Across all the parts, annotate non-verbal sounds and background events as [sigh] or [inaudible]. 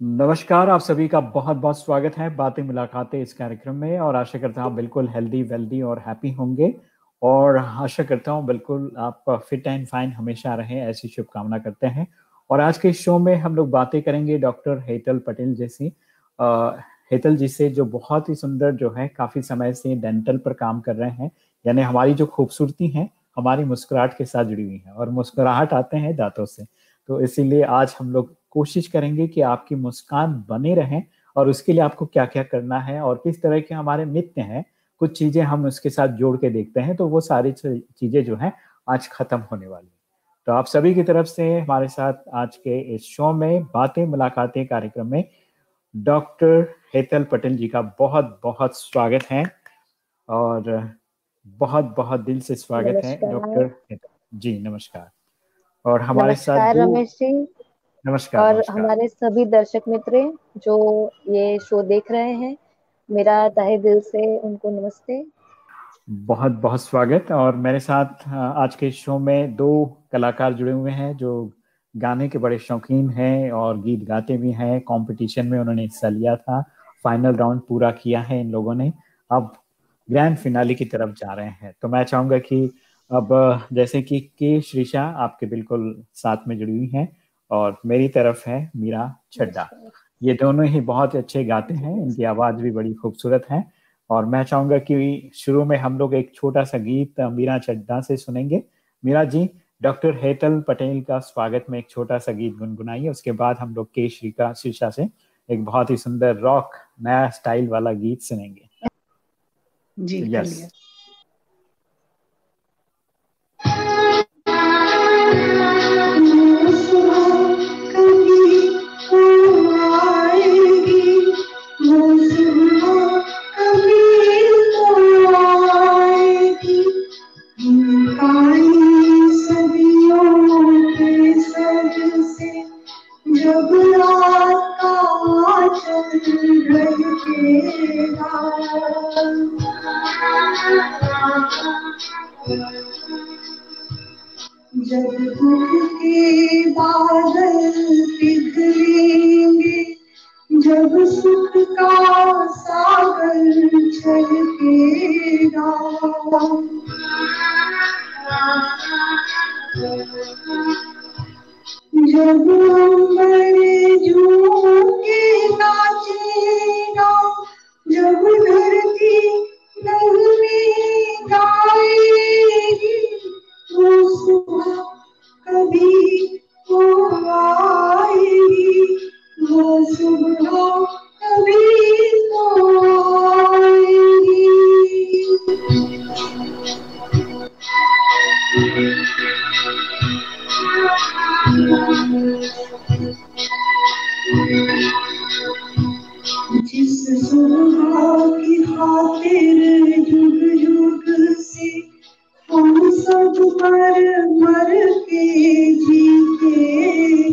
नमस्कार, आप सभी का बहुत बहुत स्वागत है बातें मुलाकातें इस कार्यक्रम में और आशा करता हूँ बिल्कुल हेल्दी वेल्दी और हैप्पी होंगे और आशा करता हूँ बिल्कुल आप फिट एंड फाइन हमेशा रहें, ऐसी शुभकामना करते हैं। और आज के शो में हम लोग बातें करेंगे डॉक्टर हेतल पटेल जैसी। हेतल जी से जो बहुत ही सुंदर जो है, काफ़ी समय से डेंटल पर काम कर रहे हैं, यानी हमारी जो खूबसूरती है, हमारी मुस्कुराहट के साथ जुड़ी हुई है और मुस्कुराहट आते हैं दांतों से। तो इसीलिए आज हम लोग कोशिश करेंगे कि आपकी मुस्कान बने रहें और उसके लिए आपको क्या क्या करना है और किस तरह के हमारे मित्र हैं कुछ चीज़ें हम उसके साथ जोड़ के देखते हैं तो वो सारी चीज़ें जो है आज खत्म होने वाली तो आप सभी की तरफ़ से हमारे साथ आज के इस शो में बातें मुलाकातें कार्यक्रम में डॉक्टर हेतल पटेल जी का बहुत बहुत स्वागत है और बहुत बहुत दिल से स्वागत है डॉक्टर जी नमस्कार। और हमारे साथ रमेश जी। नमस्कार और नमस्कार। हमारे सभी दर्शक मित्र जो ये शो देख रहे हैं मेरा तहे दिल से उनको नमस्ते। बहुत बहुत स्वागत। और मेरे साथ आज के शो में दो कलाकार जुड़े हुए हैं जो गाने के बड़े शौकीन हैं और गीत गाते भी हैं। कंपटीशन में उन्होंने हिस्सा लिया था। फाइनल राउंड पूरा किया है इन लोगों ने। अब ग्रैंड फिनाली की तरफ़ जा रहे हैं। तो मैं चाहूँगा कि अब जैसे कि के श्रीषा आपके बिल्कुल साथ में जुड़ी हुई हैं। और मेरी तरफ़ है मीरा छड्डा। ये दोनों ही बहुत अच्छे गाते हैं। इनकी आवाज़ भी बड़ी खूबसूरत है। और मैं चाहूँगा कि शुरू में हम लोग एक छोटा सा गीत मीरा चड्डा से सुनेंगे। मीरा जी डॉक्टर हेतल पटेल का स्वागत में एक छोटा सा गीत गुनगुनाइए। उसके बाद हम लोग के श्री का शीर्षा से एक बहुत ही सुंदर रॉक नया स्टाइल वाला गीत सुनेंगे। जी यस yes. जब दुख के बादल पिघलेंगे जब सुख का सागर छलकेगा जब अंबर झूके नाचेगा जब धरती नगमे सब पर मर के जीते।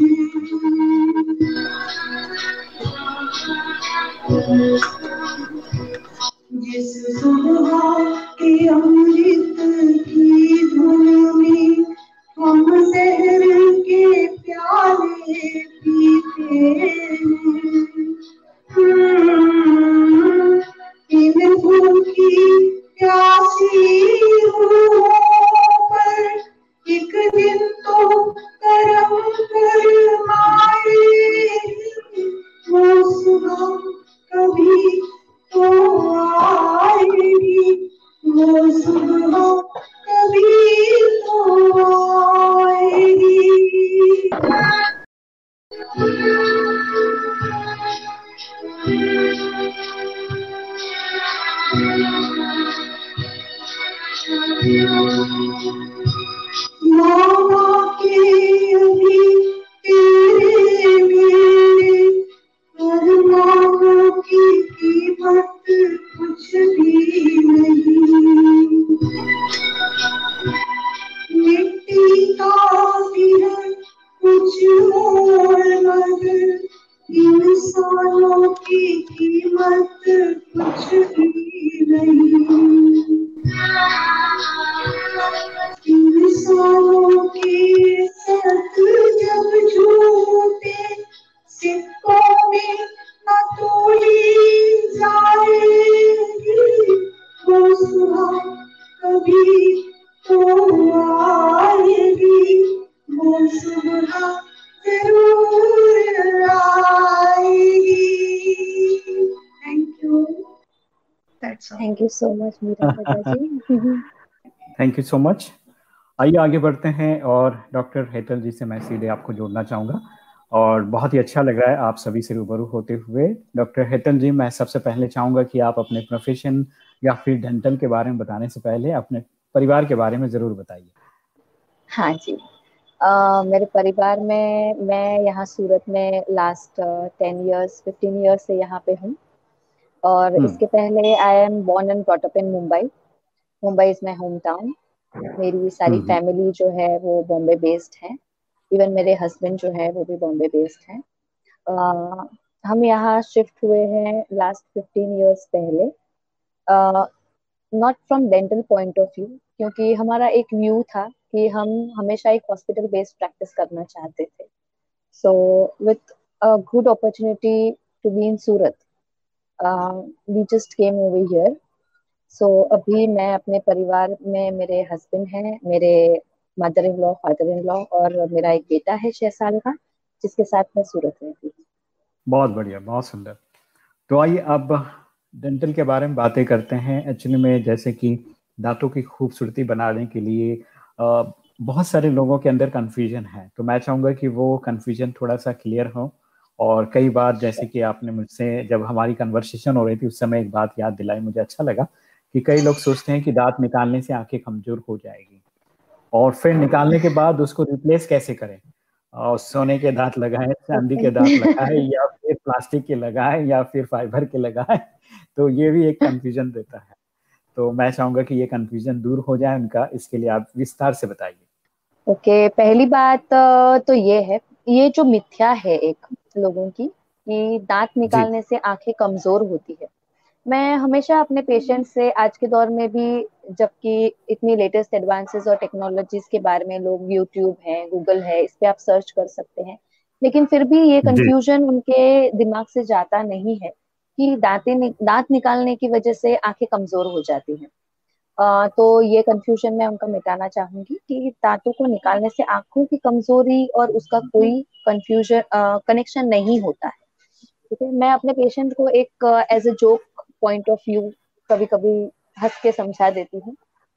कभी तो आएगी वो सुबह ज़रूर आएगी thank you that's thank you so much Meera ji thank you so much आइए आगे बढ़ते हैं और डॉक्टर हेतल जी से मैं सीधे आपको जोड़ना चाहूँगा। और बहुत ही अच्छा लग रहा है आप सभी से रूबरू होते हुए। डॉक्टर हेतल जी मैं सबसे पहले चाहूँगा कि आप अपने प्रोफेशन या फिर डेंटल के बारे में बताने से पहले अपने परिवार के बारे में ज़रूर बताइए। हाँ जी। uh, मेरे परिवार में मैं यहाँ सूरत में last ten years fifteen years से यहाँ पे हूँ। और हम्म। इसके पहले I am born and brought up in Mumbai Mumbai is my home town मेरी सारी हम्म। फैमिली जो है वो बॉम्बे बेस्ड है। इवन मेरे हस्बैंड जो है वो भी बॉम्बे बेस्ड है। uh, हम यहाँ शिफ्ट हुए हैं लास्ट फिफ्टीन इयर्स पहले। Not from dental point of view क्योंकि हमारा एक व्यू था कि हम हमेशा एक हॉस्पिटल बेस्ड प्रैक्टिस करना चाहते थे। So with a good opportunity to be in Surat we just came over here so अभी मैं अपने परिवार में मेरे हस्बैंड हैं, मेरे mother in law father in law और मेरा एक बेटा है छह साल का, जिसके साथ मैं सूरत रहती हूँ। बहुत बढ़िया, बहुत सुंदर। तो आइए अब डेंटल के बारे में बातें करते हैं। एक्चुअली में जैसे कि दांतों की खूबसूरती बनाने के लिए अ, बहुत सारे लोगों के अंदर कन्फ्यूज़न है। तो मैं चाहूँगा कि वो कन्फ्यूज़न थोड़ा सा क्लियर हो और कई बार जैसे कि आपने मुझसे जब हमारी कन्वर्सेशन हो रही थी उस समय एक बात याद दिलाई मुझे अच्छा लगा कि कई लोग सोचते हैं कि दांत निकालने से आँखें कमज़ोर हो जाएगी और फिर निकालने के बाद उसको रिप्लेस कैसे करें? और सोने के दांत लगाएँ चांदी के दांत लगाएँ या फिर प्लास्टिक के लगाएँ या फिर फाइबर के लगाएँ? [laughs] तो ये भी एक कंफ्यूजन देता है। तो मैं चाहूँगा कि ये कंफ्यूजन दूर हो जाए उनका इसके लिए आप विस्तार से बताइए। ओके पहली बात तो ये है ये जो मिथ्या है एक लोगों की कि दांत निकालने से आँखें कमज़ोर होती है। मैं हमेशा अपने पेशेंट से आज के दौर में भी जबकि इतनी लेटेस्ट एडवांसेस और टेक्नोलॉजीज़ के बारे में लोग यूट्यूब है गूगल है इस पे आप सर्च कर सकते हैं। लेकिन फिर भी ये कंफ्यूजन उनके दिमाग से जाता नहीं है। कि दांतें नि, दांत निकालने की वजह से आँखें कमज़ोर हो जाती हैं। अ, तो ये कंफ्यूजन मैं उनका मिटाना चाहूँगी कि दांतों को निकालने से आँखों की कमज़ोरी और उसका कोई कंफ्यूजन कनेक्शन नहीं होता है। ठीक है? मैं अपने पेशेंट को एक as a joke point of view कभी कभी हंस के समझा देती हूँ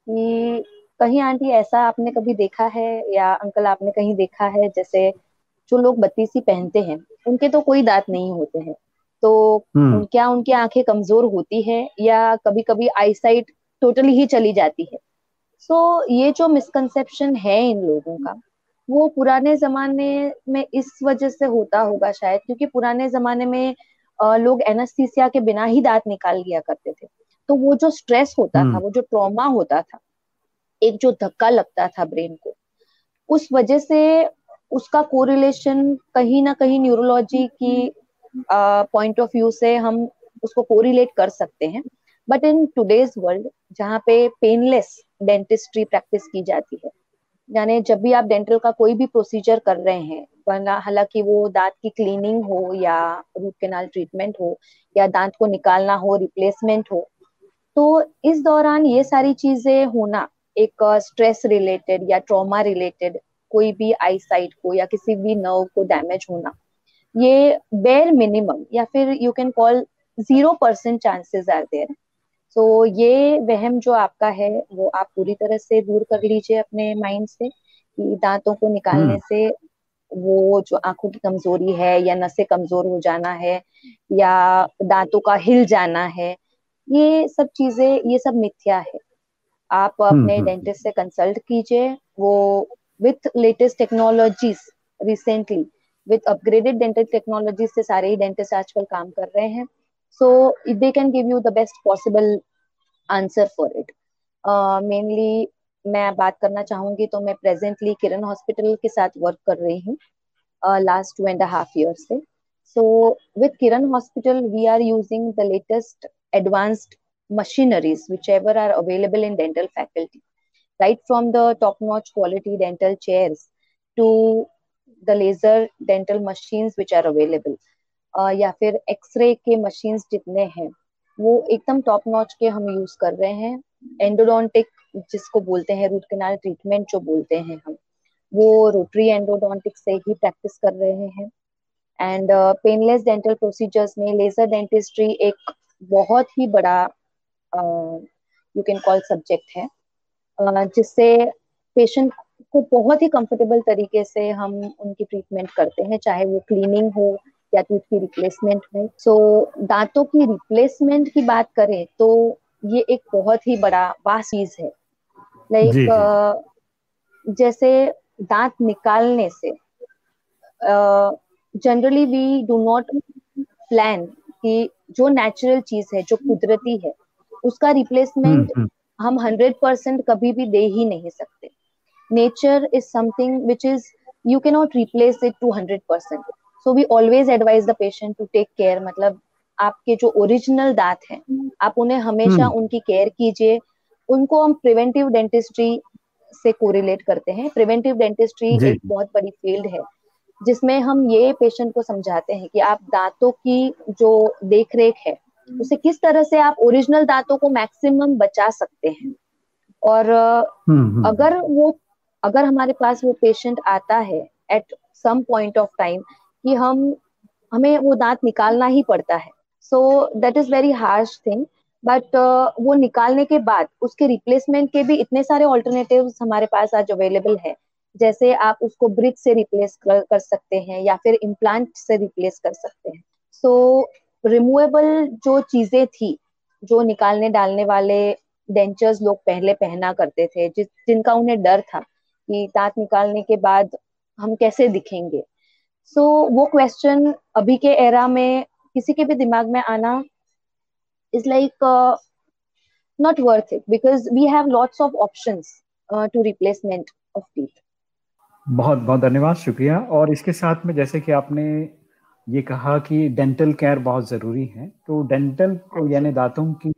कि कहीं आंटी ऐसा आपने कभी देखा है या अंकल आपने कहीं देखा है जैसे जो लोग बत्तीसी पहनते हैं उनके तो कोई दांत नहीं होते हैं। तो हम्म। क्या उनकी आँखें कमज़ोर होती है या कभी कभी आईसाइट टोटली ही चली जाती है? सो so, ये जो मिसकंसेप्शन है इन लोगों का वो पुराने जमाने में इस वजह से होता होगा शायद क्योंकि पुराने जमाने में लोग एनेस्थीसिया के बिना ही दांत निकाल लिया करते थे। तो वो जो स्ट्रेस होता था हम्म। वो जो ट्रॉमा होता था एक जो धक्का लगता था ब्रेन को उस वजह से उसका कोरिलेशन कहीं ना कहीं न्यूरोलॉजी की पॉइंट ऑफ़ व्यू से हम उसको कोरिलेट कर सकते हैं। बट इन टुडेज वर्ल्ड जहाँ पे पेनलेस डेंटिस्ट्री प्रैक्टिस की जाती है, यानी जब भी आप डेंटल का कोई भी प्रोसीजर कर रहे हैं, वरना हालाँकि वो दांत की क्लीनिंग हो या रूट कैनाल ट्रीटमेंट हो, या दांत को निकालना हो रिप्लेसमेंट हो तो इस दौरान ये सारी चीज़ें होना एक स्ट्रेस रिलेटेड या ट्रॉमा रिलेटेड कोई भी आई साइट को या किसी भी नर्व को डैमेज होना ये बेर मिनिमम या फिर you can call zero percent chances are there so ये वहम जो आपका है वो आप पूरी तरह से दूर कर लीजिए अपने माइंड से कि दांतों को निकालने हम्म। से वो जो आँखों की कमज़ोरी है या नसें कमज़ोर हो जाना है या दांतों का हिल जाना है ये सब चीज़ें ये सब मिथ्या है आप अपने हम्म। डेंटिस्ट से कंसल्ट कीजिए वो with latest technologies recently with upgraded dental technologies से सारे ही डेंटिस्ट आजकल काम कर रहे हैं। So they can give you the best possible answer for it mainly मैं बात करना चाहूँगी तो मैं प्रेजेंटली किरण हॉस्पिटल के साथ वर्क कर रही हूँ last two and half year से। So with Kiran hospital we are using the latest advanced machineries whichever are available in dental faculty. Right from the top notch quality dental chairs to the laser dental machines which are available. या फिर x ray के machines जितने हैं वो एकदम top notch के हम use कर रहे हैं। एंडोडोंटिक जिसको बोलते हैं रूट कैनाल ट्रीटमेंट जो बोलते हैं हम वो रोटरी एंडोडोंटिक से ही प्रैक्टिस कर रहे हैं। एंड पेनलेस डेंटल प्रोसीजर्स में लेजर डेंटिस्ट्री एक बहुत ही बड़ा यू कैन कॉल सब्जेक्ट है। Uh, जिससे पेशेंट को बहुत ही कंफर्टेबल तरीके से हम उनकी ट्रीटमेंट करते हैं चाहे वो क्लीनिंग हो या टूथ की रिप्लेसमेंट हो। सो so, दांतों की रिप्लेसमेंट की बात करें तो ये एक बहुत ही बड़ा वास चीज़ है। लाइक like, uh, जैसे दांत निकालने से generally we do not plan कि जो नेचुरल चीज़ है जो कुदरती है उसका रिप्लेसमेंट हम्म, हम्म। हम हंड्रेड परसेंट कभी भी दे ही नहीं सकते। Nature is something which is you can not replace it to hundred percent so we always advise the patient to take care मतलब आपके जो ओरिजिनल दांत हैं आप उन्हें हमेशा हम्म। उनकी केयर कीजिए। उनको हम प्रिवेंटिव डेंटिस्ट्री से कोरिलेट करते हैं। प्रिवेंटिव डेंटिस्ट्री एक बहुत बड़ी फ़ील्ड है जिसमें हम ये पेशेंट को समझाते हैं कि आप दांतों की जो देख रेख है उसे किस तरह से आप ओरिजिनल दांतों को मैक्सिमम बचा सकते हैं। और हम्म, हम्म। अगर वो अगर हमारे पास वो पेशेंट आता है at some point of time कि हम हमें वो दांत निकालना ही पड़ता है। So that is very harsh thing but वो निकालने के बाद उसके रिप्लेसमेंट के भी इतने सारे ऑल्टरनेटिव हमारे पास आज अवेलेबल है। जैसे आप उसको ब्रिज से रिप्लेस कर, कर सकते हैं या फिर इम्प्लांट से रिप्लेस कर सकते हैं। सो so, रिमूवेबल जो चीज़ें थी जो निकालने डालने वाले डेंचर्स लोग पहले पहना करते थे जिस जिनका उन्हें डर था कि दांत निकालने के बाद हम कैसे दिखेंगे। सो so, वो क्वेश्चन अभी के एरा में किसी के भी दिमाग में आना is like not worth it because we have lots of options to replacement of teeth बहुत बहुत धन्यवाद शुक्रिया। और इसके साथ में जैसे कि आपने ये कहा कि डेंटल केयर बहुत ज़रूरी है तो डेंटल यानी दांतों की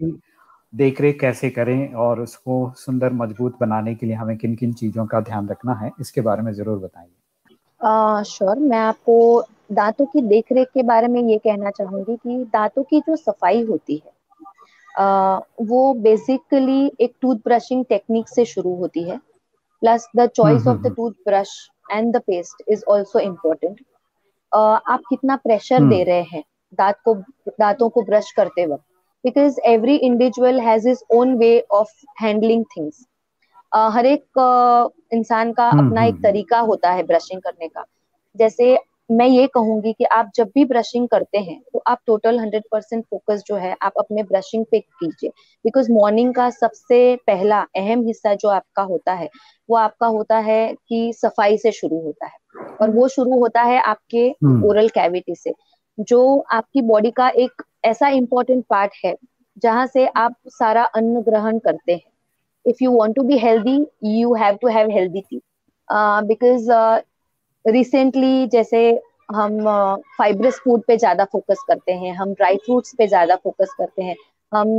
देख रेख कैसे करें और उसको सुंदर मज़बूत बनाने के लिए हमें किन किन चीज़ों का ध्यान रखना है इसके बारे में ज़रूर बताइए। श्योर मैं आपको दांतों की देख रेख के बारे में ये कहना चाहूँगी कि दांतों की जो सफ़ाई होती है आ, वो बेसिकली एक टूथ ब्रशिंग टेक्निक से शुरू होती है plus the choice of the tooth brush and the paste is also important आप कितना प्रेशर हम्म। दे रहे हैं दांत को दांतों को ब्रश करते वक्त? Because every individual has is own way of handling things हर एक uh, इंसान का हम्म, अपना एक हम्म, तरीका होता है ब्रशिंग करने का। जैसे मैं ये कहूँगी कि आप जब भी ब्रशिंग करते हैं तो आप टोटल हंड्रेड परसेंट फोकस जो है आप अपने ब्रशिंग पे कीजिए। बिकॉज़ मॉर्निंग का सबसे पहला अहम हिस्सा जो आपका होता है वो आपका होता है कि सफ़ाई से शुरू होता है। और वो शुरू होता है आपके ओरल हम्म। कैविटी से। जो आपकी बॉडी का एक ऐसा इम्पोर्टेंट पार्ट है जहाँ से आप सारा अन्न ग्रहण करते हैं। If you want to be healthy you have to have healthy teeth because recently जैसे हम फाइब्रस uh, फ़ूड पे ज़्यादा फोकस करते हैं हम ड्राई फ्रूट्स पे ज़्यादा फोकस करते हैं हम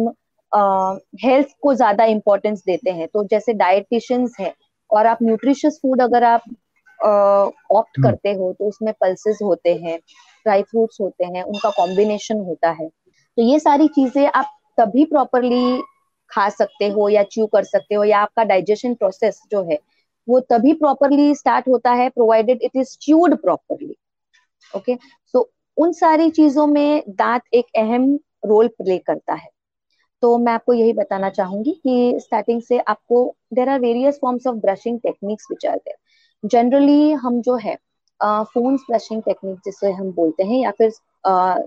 हेल्थ uh, को ज़्यादा इम्पोर्टेंस देते हैं। तो जैसे डायटिशियंस है और आप न्यूट्रिशियस फ़ूड अगर आप ऑप्ट uh, करते हो तो उसमें पल्सेस होते हैं। ड्राई फ्रूट्स होते हैं, उनका कॉम्बिनेशन होता है। तो ये सारी चीज़ें आप तभी प्रॉपरली खा सकते हो या च्यू कर सकते हो या आपका डाइजेशन प्रोसेस जो है, वो तभी प्रॉपरली स्टार्ट होता है provided it is chewed properly okay so उन सारी चीज़ों में दांत एक अहम रोल प्ले करता है। तो मैं आपको यही बताना चाहूँगी कि स्टार्टिंग से आपको there are various forms of brushing techniques which are generally हम जो है फ़ोन ब्रशिंग टेक्निक जिसे हम बोलते हैं, या फिर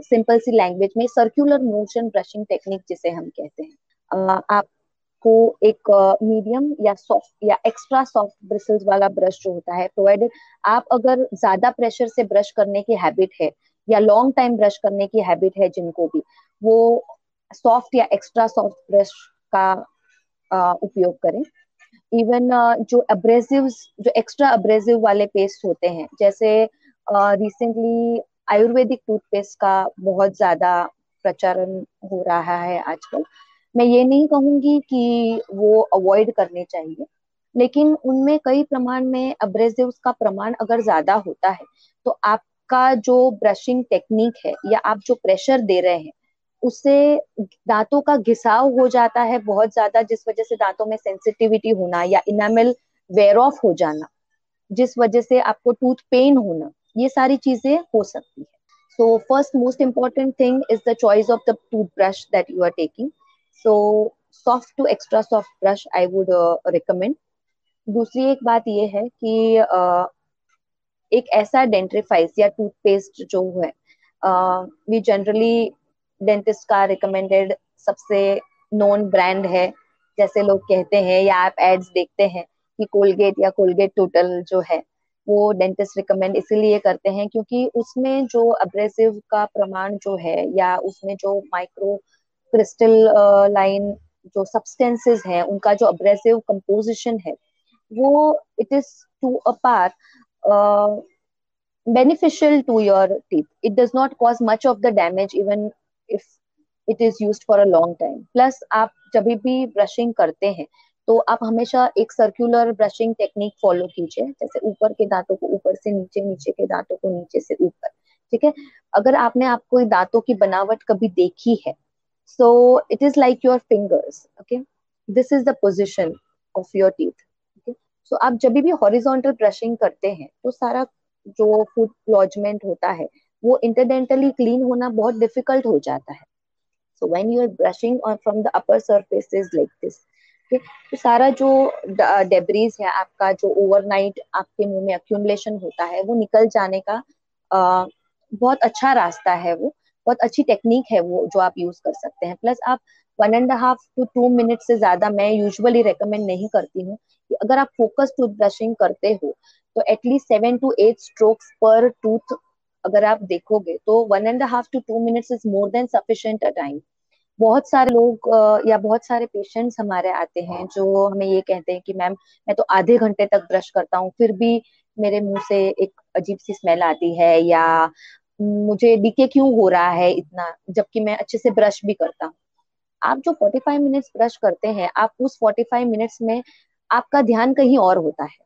सिंपल सी लैंग्वेज में सर्कुलर मोशन ब्रशिंग टेक्निक जिसे हम कहते हैं। आपको एक मीडियम या सॉफ्ट या एक्स्ट्रा सॉफ्ट ब्रिसल्स वाला ब्रश जो होता है प्रोवाइडेड आप अगर ज़्यादा प्रेशर से ब्रश करने की हैबिट है, या लॉन्ग टाइम ब्रश करने की हैबिट है जिनको भी, वो सॉफ्ट या एक्स्ट्रा सॉफ्ट ब्रश का उपयोग करें। इवन uh, जो अब्रेसिव जो एक्स्ट्रा अब्रेसिव वाले पेस्ट होते हैं जैसे रिसेंटली uh, आयुर्वेदिक टूथपेस्ट का बहुत ज़्यादा प्रचलन हो रहा है आजकल। मैं ये नहीं कहूँगी कि वो अवॉइड करने चाहिए लेकिन उनमें कई प्रमाण में अब्रेसिव का प्रमाण अगर ज़्यादा होता है तो आपका जो ब्रशिंग टेक्निक है या आप जो प्रेशर दे रहे हैं उससे दांतों का घिसाव हो जाता है बहुत ज़्यादा जिस वजह से दांतों में सेंसिटिविटी होना या इनामिल वेयर ऑफ़ हो जाना जिस वजह से आपको टूथ पेन होना ये सारी चीज़ें हो सकती है। So first most important thing is the choice of the tooth brush that you are taking so soft to extra soft brush I would recommend दूसरी एक बात ये है कि uh, एक ऐसा डेंट्रीफाइस या टूथपेस्ट जो है वी जनरली डेंटिस्ट का रिकमेंडेड सबसे नोन ब्रांड है। जैसे लोग कहते हैं या आप एड्स देखते हैं कि कोलगेट या कोलगेट टोटल जो है, वो डेंटिस्ट रिकमेंड इसीलिए करते हैं क्योंकि उसमें जो अब्रेसिव का प्रमाण जो है या उसमें जो माइक्रो क्रिस्टल लाइन जो सब्सटेंसेस है, उनका जो अब्रेसिव कंपोजिशन है, वो it is to a par beneficial to your teeth. It does not cause much of the damage even if it is used for a long time. Plus, आप जब भी brushing करते हैं तो आप हमेशा एक सर्कुलर ब्रशिंग टेक्निक फॉलो कीजिए। जैसे ऊपर के दांतों को ऊपर से नीचे नीचे के दांतों को नीचे से ऊपर, ठीक है? अगर आपने आपको दांतों की बनावट कभी देखी है so it is like your fingers okay this is the position of your teeth so आप जब भी हॉरिजॉन्टल ब्रशिंग करते हैं तो सारा जो फ़ूड लॉजमेंट होता है वो इंटरडेंटली क्लीन होना बहुत डिफ़िकल्ट हो जाता है। So when you are brushing from the upper surfaces like this तो सारा जो डेब्रीज है आपका जो ओवरनाइट आपके मुँह में अक्यूमुलेशन होता है वो निकल जाने का आ, बहुत अच्छा रास्ता है वो बहुत अच्छी टेक्निक है वो जो आप यूज़ कर सकते हैं। प्लस आप one and half to two minute से ज़्यादा मैं यूजुअली रेकमेंड नहीं करती हूँ कि अगर आप फोकस टूथ ब्रशिंग करते हो तो at least seven to eight strokes per tooth अगर आप देखोगे तो one and half to two minutes is more than sufficient a time बहुत सारे लोग या बहुत सारे पेशेंट्स हमारे आते हैं जो हमें ये कहते हैं कि मैम मैं तो आधे घंटे तक ब्रश करता हूँ फिर भी मेरे मुँह से एक अजीब सी स्मेल आती है या मुझे डीके क्यों हो रहा है इतना जबकि मैं अच्छे से ब्रश भी करता हूँ। आप जो 45 मिनट्स ब्रश करते हैं आप उस 45 मिनट्स में आपका ध्यान कहीं और होता है।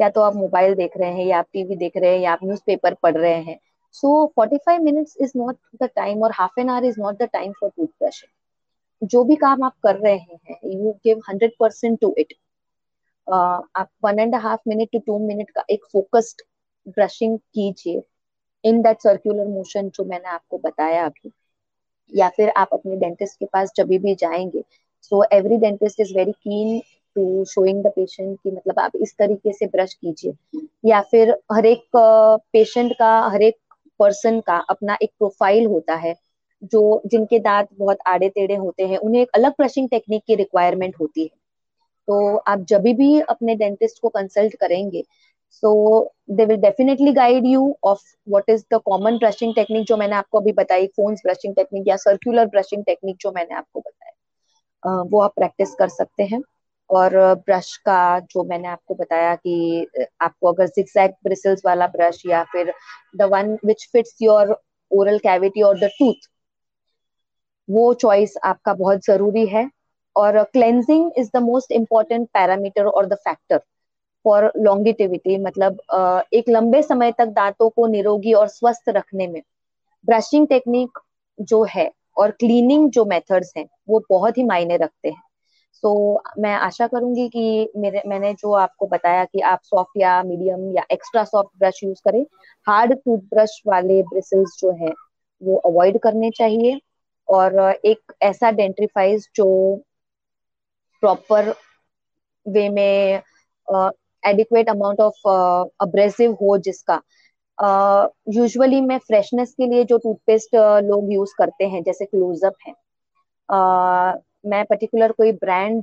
या तो आप मोबाइल देख रहे हैं या आप टीवी देख रहे हैं या आप न्यूज़पेपर पढ़ रहे हैं। So forty five minutes is not the time और half an hour is not the time for tooth brushing जो भी काम आप कर रहे हैं you give hundred percent to it आप one and half minute to two minute का एक फोकस्ड ब्रशिंग कीजिए इन दैट सर्कुलर मोशन जो मैंने आपको बताया अभी। या फिर आप अपने डेंटिस्ट के पास जब भी जाएँगे so every dentist is very keen to showing the patient की मतलब आप इस तरीके से ब्रश कीजिए। या फिर हर एक पेशेंट का, हर एक पर्सन का अपना एक प्रोफ़ाइल होता है, जो जिनके दांत बहुत आड़े टेढ़े होते हैं, उन्हें एक अलग ब्रशिंग टेक्निक की रिक्वायरमेंट होती है। तो आप जब भी अपने डेंटिस्ट को कंसल्ट करेंगे so they will definitely guide you of what is the common brushing technique जो मैंने आपको अभी बताई फोन्स ब्रशिंग टेक्निक या सर्कुलर ब्रशिंग टेक्निक जो मैंने आपको बताया। वो आप प्रैक्टिस कर सकते हैं। और ब्रश का जो मैंने आपको बताया कि आपको अगर जिक्सैक ब्रिसल्स वाला ब्रश या फिर the one which fits your oral cavity और द टूथ वो चॉइस आपका बहुत ज़रूरी है। और cleansing is the most important parameter और द फैक्टर फॉर लॉन्गिटिविटी मतलब एक लंबे समय तक दांतों को निरोगी और स्वस्थ रखने में। ब्रशिंग टेक्निक जो है और क्लीनिंग जो मेथड्स हैं, वो बहुत ही मायने रखते हैं। सो so, मैं आशा करूँगी कि मेरे मैंने जो आपको बताया कि आप सॉफ्ट या मीडियम या एक्स्ट्रा सॉफ्ट ब्रश यूज़ करें हार्ड टूथब्रश वाले ब्रिसल्स जो है वो अवॉइड करने चाहिए। और एक ऐसा डेंट्रीफाइज जो प्रॉपर वे में एडिक्वेट अमाउंट ऑफ़ अब्रेसिव हो जिसका। यूजुअली uh, मैं फ्रेशनेस के लिए जो टूथपेस्ट uh, लोग यूज़ करते हैं जैसे क्लोजअप है। uh, मैं पर्टिकुलर कोई ब्रांड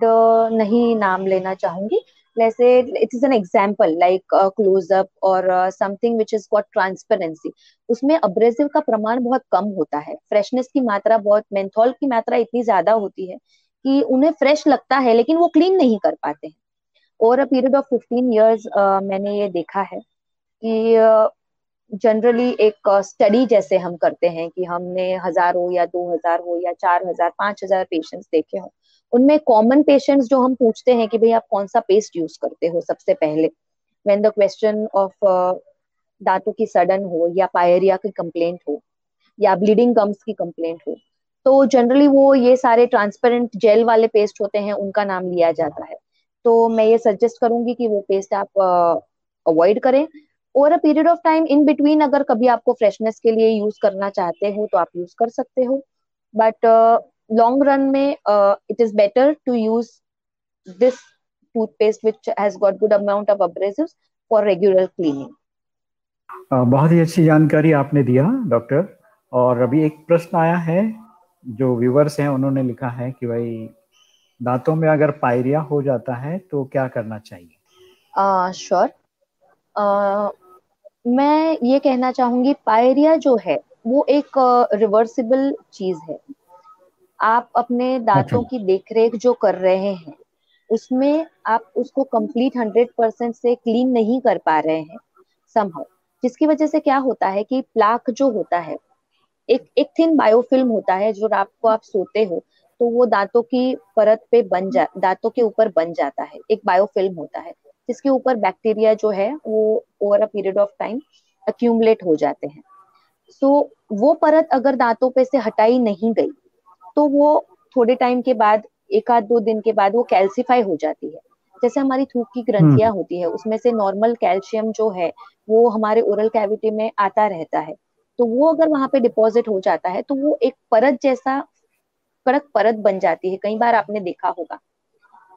नहीं नाम लेना चाहूँगी। जैसे it is an example like Closeup और something which is got transparency उसमें अब्रेसिव का प्रमाण बहुत कम होता है। फ्रेशनेस की मात्रा बहुत मेंथॉल की मात्रा इतनी ज़्यादा होती है कि उन्हें फ्रेश लगता है, लेकिन वो क्लीन नहीं कर पाते हैं। Over a period of fifteen years मैंने ये देखा है कि जनरली एक स्टडी जैसे हम करते हैं कि हमने हज़ार हो या दो हज़ार हो या चार हज़ार पाँच हज़ार पेशेंट्स देखे हो। उनमें कॉमन पेशेंट्स जो हम पूछते हैं कि भाई आप कौन सा पेस्ट यूज़ करते हो सबसे पहले? वेन द क्वेश्चन ऑफ़ दांतों की सडन हो या पायरिया की कंप्लेंट हो या ब्लीडिंग गम्स की कंप्लेंट हो तो जनरली वो ये सारे ट्रांसपेरेंट जेल वाले पेस्ट होते हैं उनका नाम लिया जाता है। तो मैं ये सजेस्ट करूँगी कि वो पेस्ट आप अवॉइड uh, करें। और a period of time in between अगर कभी आपको फ्रेशनेस के लिए यूज़ करना चाहते हो तो आप यूज़ कर सकते हो। बट लॉन्ग रन में it is better to use this toothpaste which has got good amount of abrasives for regular cleaning बहुत ही अच्छी जानकारी आपने दिया डॉक्टर और अभी एक प्रश्न आया है जो व्यूवर्स हैं उन्होंने लिखा है कि भाई दांतों में अगर पायरिया हो जाता है तो क्या करना चाहिए? श्योर uh, मैं ये कहना चाहूँगी पायरिया जो है वो एक रिवर्सिबल चीज़ है। आप अपने दांतों अच्छा। की देखरेख जो कर रहे हैं उसमें आप उसको कंप्लीट हंड्रेड परसेंट से क्लीन नहीं कर पा रहे हैं समहाउ जिसकी वजह से क्या होता है कि प्लाक जो होता है एक एक थिन बायोफिल्म होता है जो रात को आप सोते हो तो वो दांतों की परत पे बन जा दांतों के ऊपर बन जाता है एक बायोफिल्म होता है। जिसके ऊपर बैक्टीरिया जो है वो over a period of time accumulate हो जाते हैं। सो so, वो परत अगर दांतों पे से हटाई नहीं गई तो वो थोड़े टाइम के बाद एक आध दो दिन के बाद वो कैल्सिफाई हो जाती है। जैसे हमारी थूक की ग्रंथियाँ हम्म। होती है उसमें से नॉर्मल कैल्शियम जो है वो हमारे ओरल कैविटी में आता रहता है। तो वो अगर वहाँ पे डिपॉजिट हो जाता है तो वो एक परत जैसा कड़क परत बन जाती है। कई बार आपने देखा होगा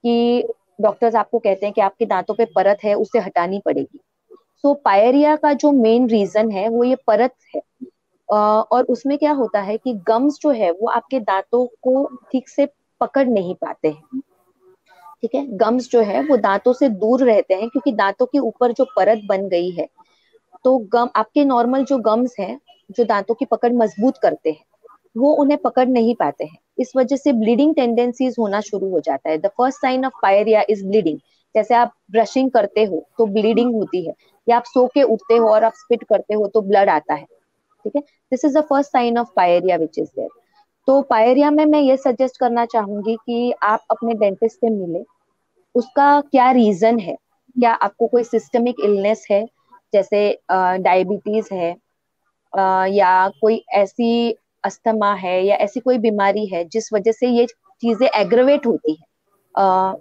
कि डॉक्टर्स आपको कहते हैं कि आपके दांतों पे परत है उसे हटानी पड़ेगी। सो so, पायरिया का जो मेन रीजन है वो ये परत है। और उसमें क्या होता है कि गम्स जो है वो आपके दांतों को ठीक से पकड़ नहीं पाते हैं। ठीक है? गम्स जो है वो दांतों से दूर रहते हैं क्योंकि दांतों के ऊपर जो परत बन गई है तो गम आपके नॉर्मल जो गम्स हैं जो दांतों की पकड़ मज़बूत करते हैं वो उन्हें पकड़ नहीं पाते हैं। इस वजह से ब्लीडिंग टेंडेंसीज होना शुरू हो जाता है। The first sign of pyorrhoea is bleeding जैसे आप ब्रशिंग करते हो तो ब्लीडिंग होती है। या आप सो के उठते हो और आप स्पिट करते हो तो ब्लड आता है। ठीक है? This is the first sign of pyorrhoea which is there तो पायरिया में मैं ये सजेस्ट करना चाहूँगी कि आप अपने डेंटिस्ट से मिले। उसका क्या रीजन है? क्या आपको कोई सिस्टमिक इलनेस है? जैसे डायबिटीज़ है या कोई ऐसी अस्थमा है या ऐसी कोई बीमारी है जिस वजह से ये चीज़ें एग्रवेट होती है। आ,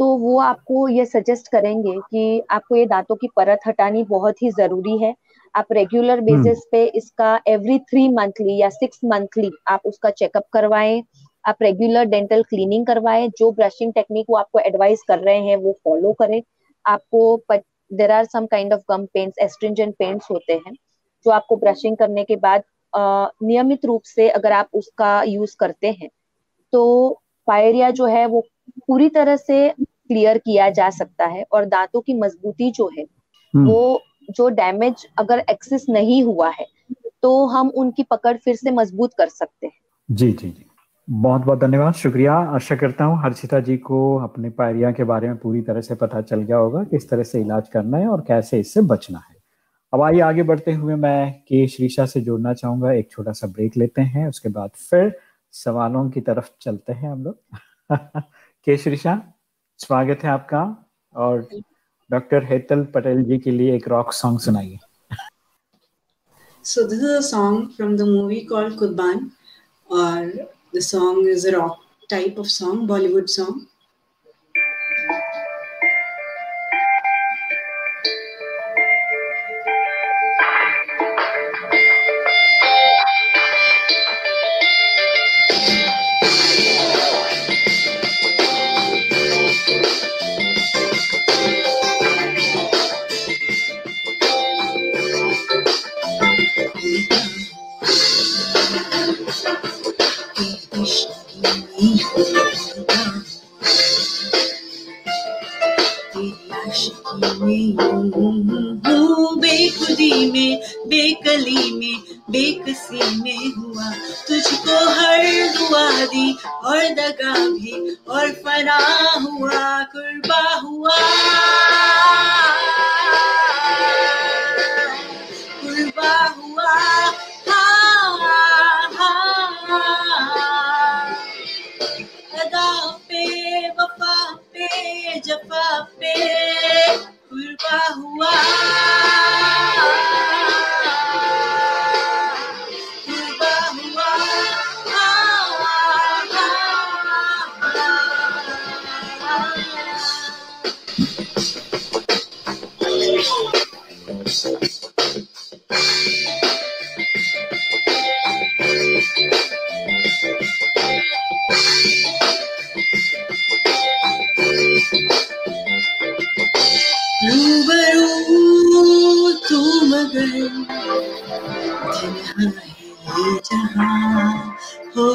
तो वो आपको ये सजेस्ट करेंगे कि आपको ये दांतों की परत हटानी बहुत ही ज़रूरी है। आप रेगुलर बेसिस हम्म। पे इसका एवरी थ्री मंथली या सिक्स मंथली आप उसका चेकअप करवाएँ। आप रेगुलर डेंटल क्लीनिंग करवाएँ। जो ब्रशिंग टेक्निक वो आपको एडवाइस कर रहे हैं वो फॉलो करें। आपको there are some kind of gum paints astringent paints होते हैं जो आपको ब्रशिंग करने के बाद नियमित रूप से अगर आप उसका यूज़ करते हैं तो पायरिया जो है वो पूरी तरह से क्लियर किया जा सकता है और दांतों की मजबूती जो है हम्म। वो जो डैमेज अगर एक्सेस नहीं हुआ है तो हम उनकी पकड़ फिर से मज़बूत कर सकते हैं। जी जी जी। बहुत बहुत धन्यवाद शुक्रिया। आशा करता हूँ हर्षिता जी को अपने पायरिया के बारे में पूरी तरह से पता चल गया होगा किस तरह से इलाज करना है और कैसे इससे बचना है। अब आइए आगे बढ़ते हुए मैं के श्रीषा से जोड़ना चाहूँगा। एक छोटा सा ब्रेक लेते हैं उसके बाद फिर सवालों की तरफ़ चलते हैं हम लोग। [laughs] के श्रीषा स्वागत है आपका। और डॉक्टर हेतल पटेल जी के लिए एक रॉक सॉन्ग सुनाइए। So this is a song from the movie called Kurban or the song is a rock type of song, Bollywood song. गए जिन्हा ये जहाँ हो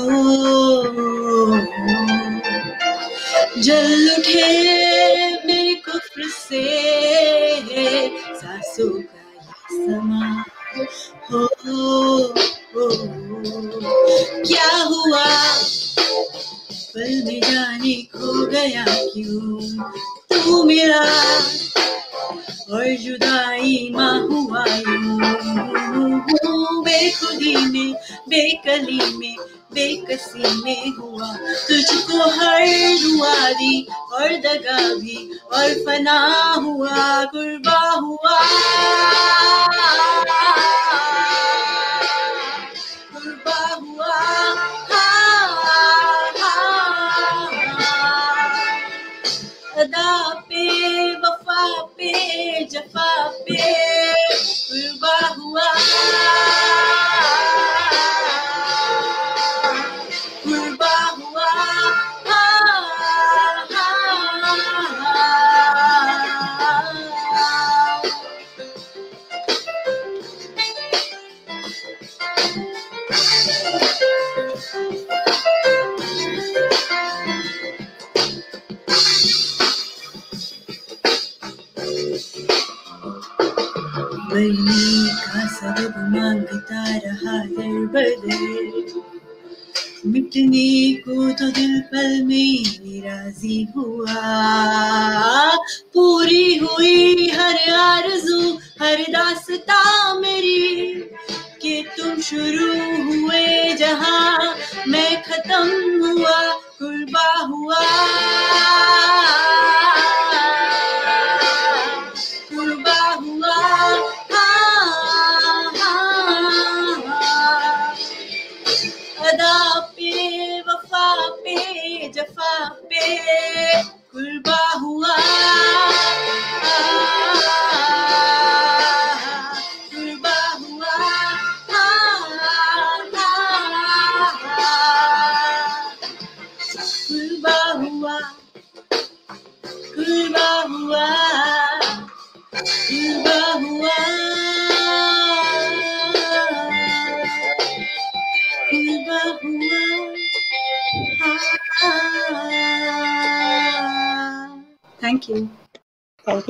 जल उठे पूरी हुई हर आरज़ू, हर दास्ता मेरी, कि तुम शुरू हुए जहाँ मैं खत्म हुआ कुर्बा हुआ।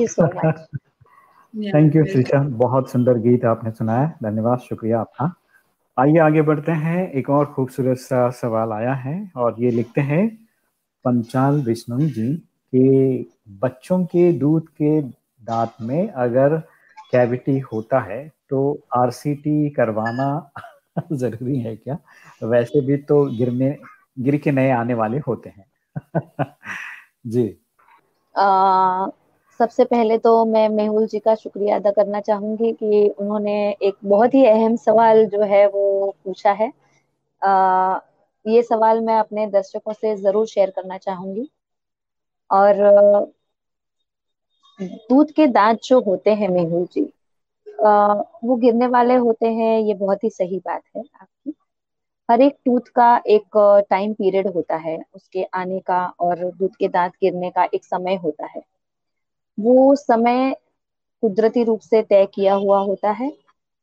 Thank you so much thank you Shrisha बहुत सुंदर गीत आपने सुनाया धन्यवाद शुक्रिया आपका। आइए आगे बढ़ते हैं। एक और खूबसूरत सा सवाल आया है और ये लिखते हैं पंचाल विष्णु जी कि बच्चों के दूध के दांत में अगर कैविटी होता है तो आरसीटी करवाना [laughs] ज़रूरी है क्या? वैसे भी तो गिरने गिर के नए आने वाले होते हैं। [laughs] जी। आ, सबसे पहले तो मैं मेहुल जी का शुक्रिया अदा करना चाहूँगी कि उन्होंने एक बहुत ही अहम सवाल जो है वो पूछा है। आ, ये सवाल मैं अपने दर्शकों से ज़रूर शेयर करना चाहूँगी। और दूध के दांत जो होते हैं मेहुल जी आ, वो गिरने वाले होते हैं ये बहुत ही सही बात है आपकी। हर एक टूथ का एक टाइम पीरियड होता है उसके आने का और दूध के दांत गिरने का एक समय होता है। वो समय कुदरती रूप से तय किया हुआ होता है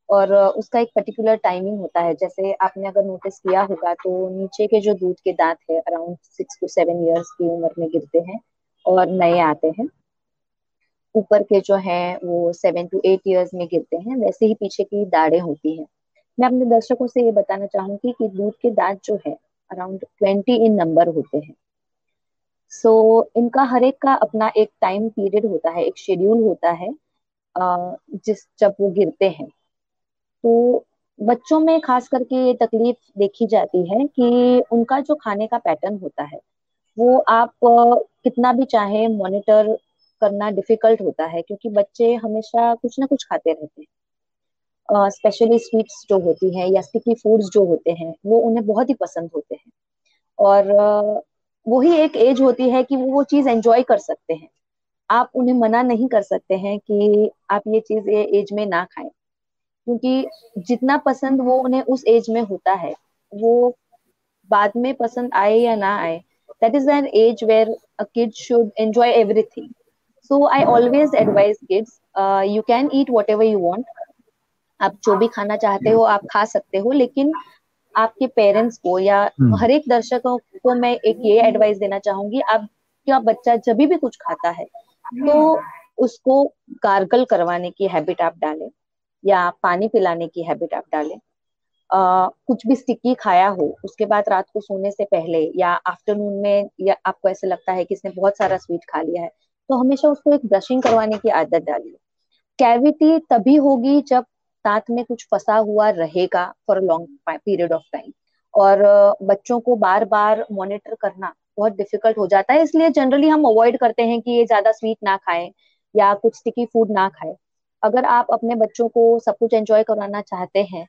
और उसका एक पर्टिकुलर टाइमिंग होता है। जैसे आपने अगर नोटिस किया होगा तो नीचे के जो दूध के दांत है around six to seven years की उम्र में गिरते हैं और नए आते हैं। ऊपर के जो हैं, वो सेवन टू एट इयर्स में गिरते हैं, वैसे ही पीछे की दाढ़ें होती हैं। मैं अपने दर्शकों से ये बताना चाहूँगी कि दूध के दांत जो है अराउंड ट्वेंटी इन नंबर होते हैं। सो so, इनका हर एक का अपना एक टाइम पीरियड होता है एक शेड्यूल होता है जिस जब वो गिरते हैं। तो बच्चों में खास करके ये तकलीफ़ देखी जाती है कि उनका जो खाने का पैटर्न होता है वो आप कितना भी चाहे मॉनिटर करना डिफ़िकल्ट होता है क्योंकि बच्चे हमेशा कुछ ना कुछ खाते रहते हैं। स्पेशली uh, स्वीट्स जो होती हैं या स्टिकी फूड्स जो होते हैं वो उन्हें बहुत ही पसंद होते हैं। और uh, वही एक एज होती है कि वो वो चीज़ एंजॉय कर सकते हैं। आप उन्हें मना नहीं कर सकते हैं कि आप ये चीज़ ये एज में ना खाएँ। क्योंकि जितना पसंद वो उन्हें उस एज में होता है, वो बाद में पसंद आए या ना आए that is an age where a kid should enjoy everything so I always advise kids you can eat what you want आप जो भी खाना चाहते हो, आप खा सकते हो, लेकिन आपके पेरेंट्स को या हम्म। हर एक दर्शकों को मैं एक ये एडवाइस देना चाहूँगी आप क्या बच्चा जब भी कुछ खाता है तो उसको गार्गल करवाने की हैबिट आप डालें या पानी पिलाने की हैबिट आप डालें। Uh, कुछ भी स्टिकी खाया हो उसके बाद रात को सोने से पहले या आफ्टरनून में या आपको ऐसे लगता है कि इसने बहुत सारा स्वीट खा लिया है तो हमेशा उसको एक ब्रशिंग करवाने की आदत डालिए। कैविटी तभी होगी जब दांत में कुछ फंसा हुआ रहेगा for long period of time और बच्चों को बार बार मॉनिटर करना बहुत डिफ़िकल्ट हो जाता है, इसलिए जनरली हम अवॉइड करते हैं कि ये ज़्यादा स्वीट ना खाएँ या कुछ स्टिकी फ़ूड ना खाएँ। अगर आप अपने बच्चों को सब कुछ एंजॉय कराना चाहते हैं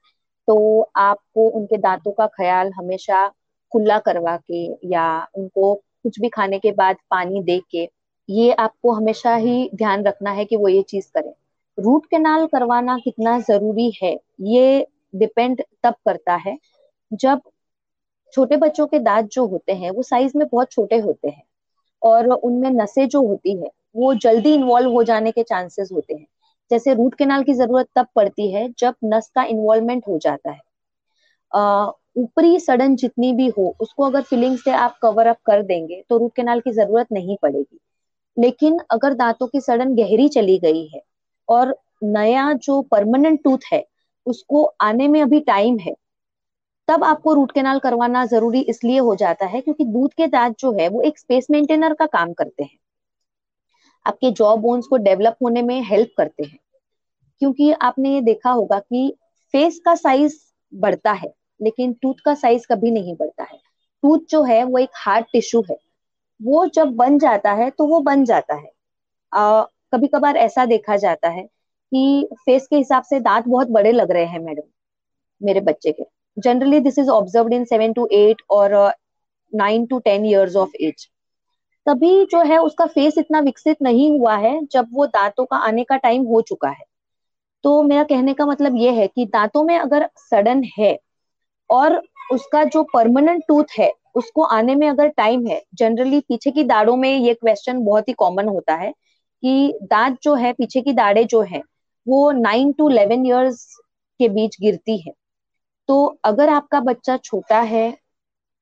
तो आपको उनके दांतों का ख्याल हमेशा खुला करवा के या उनको कुछ भी खाने के बाद पानी दे के, ये आपको हमेशा ही ध्यान रखना है कि वो ये चीज़ करें। रूट कैनाल करवाना कितना ज़रूरी है, ये डिपेंड तब करता है जब छोटे बच्चों के दांत जो होते हैं, वो साइज़ में बहुत छोटे होते हैं और उनमें नसें जो होती है, वो जल्दी इन्वॉल्व हो जाने के चांसेस होते हैं। जैसे रूट केनाल की ज़रूरत तब पड़ती है जब नस का इन्वॉल्वमेंट हो जाता है। ऊपरी सडन जितनी भी हो, उसको अगर फिलिंग से आप कवर अप कर देंगे तो रूट केनाल की ज़रूरत नहीं पड़ेगी। लेकिन अगर दांतों की सडन गहरी चली गई है और नया जो परमानेंट टूथ है उसको आने में अभी टाइम है। तब आपको रूट कैनाल करवाना ज़रूरी इसलिए हो जाता है क्योंकि दूध के दांत जो है वो एक स्पेस मेंटेनर का काम करते हैं। आपके जॉ बोन्स को डेवलप होने में हेल्प करते हैं। क्योंकि आपने ये देखा होगा कि फेस का साइज़ बढ़ता है लेकिन टूथ का साइज़ कभी नहीं बढ़ता है। टूथ जो है वो एक हार्ड टिश्यू है। वो जब बन जाता है तो वो बन जाता है। आ, कभी कभार ऐसा देखा जाता है कि फेस के हिसाब से दांत बहुत बड़े लग रहे हैं, मैडम, मेरे बच्चे के। Generally this is observe in seven to eight और nine to ten years of age तभी जो है उसका फेस इतना विकसित नहीं हुआ है जब वो दांतों का आने का टाइम हो चुका है। तो मेरा कहने का मतलब ये है कि दांतों में अगर सडन है और उसका जो परमानेंट टूथ है, उसको आने में अगर टाइम है जनरली पीछे की दाढ़ों में ये क्वेश्चन बहुत ही कॉमन होता है। कि दांत जो है, पीछे की दाढ़े जो है, वो नाइन टू इलेवन ईयर्स के बीच गिरती है। तो अगर आपका बच्चा छोटा है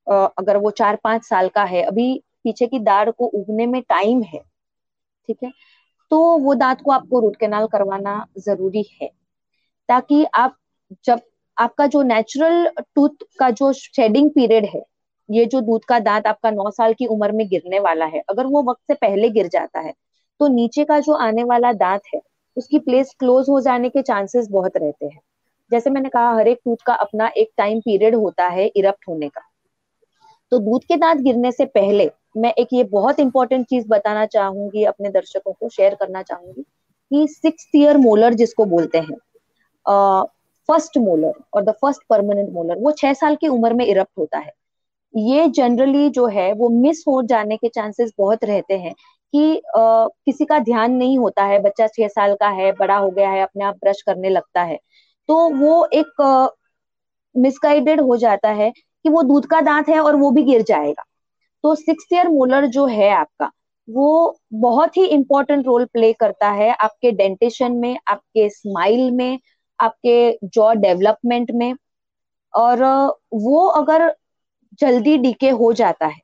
अगर वो चार पाँच साल का है, अभी पीछे की दाढ़ को उगने में टाइम है, ठीक है तो वो दांत को आपको रूट कैनाल करवाना ज़रूरी है। ताकि आप, जब आपका जो नेचुरल टूथ का जो शेडिंग पीरियड है, ये जो दूध का दांत आपका नौ साल की उम्र में गिरने वाला है, अगर वो वक्त से पहले गिर जाता है तो नीचे का जो आने वाला दांत है, उसकी प्लेस क्लोज हो जाने के चांसेस बहुत रहते हैं। जैसे मैंने कहा, हर एक दूध का अपना एक टाइम पीरियड होता है इरप्ट होने का। तो दूध के दांत गिरने से पहले मैं एक ये बहुत इंपॉर्टेंट चीज़ बताना चाहूँगी, अपने दर्शकों को शेयर करना चाहूँगी कि सिक्स ईयर मोलर जिसको बोलते हैं फ़र्स्ट मोलर और द फ़र्स्ट परमानेंट मोलर वो छह साल की उम्र में इरप्ट होता है। ये जनरली जो है, वो मिस हो जाने के चांसेस बहुत रहते हैं। कि uh, किसी का ध्यान नहीं होता है बच्चा छह साल का है बड़ा हो गया है अपने आप ब्रश करने लगता है तो वो एक मिसगाइडेड हो जाता है कि वो दूध का दांत है और वो भी गिर जाएगा। तो सिक्स ईयर मोलर जो है आपका वो बहुत ही इंपॉर्टेंट रोल प्ले करता है आपके डेंटेशन में आपके स्माइल में आपके जॉ डेवलपमेंट में और वो अगर जल्दी डीके हो जाता है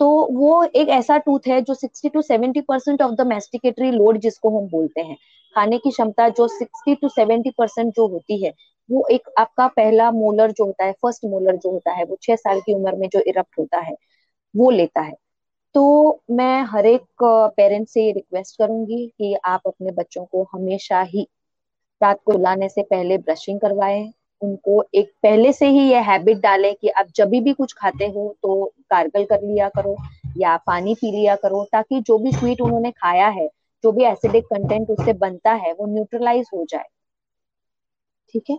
तो वो एक ऐसा टूथ है जो 60 टू 70 परसेंट ऑफ़ द मेस्टिकेटरी लोड जिसको हम बोलते हैं, खाने की क्षमता जो 60 टू 70 परसेंट जो होती है, वो एक आपका पहला मोलर जो होता है फ़र्स्ट मोलर जो होता है, वो छह साल की उम्र में जो इरप्ट होता है, वो लेता है। तो मैं हर एक पेरेंट से ये रिक्वेस्ट करूँगी कि आप अपने बच्चों को हमेशा ही रात को लाने से पहले ब्रशिंग करवाएँ उनको एक पहले से ही ये हैबिट डालें कि आप जब भी कुछ खाते हो तो गार्गल कर लिया करो या पानी पी लिया करो ताकि जो भी स्वीट उन्होंने खाया है जो भी एसिडिक कंटेंट उससे बनता है वो न्यूट्रलाइज हो जाए। ठीक है?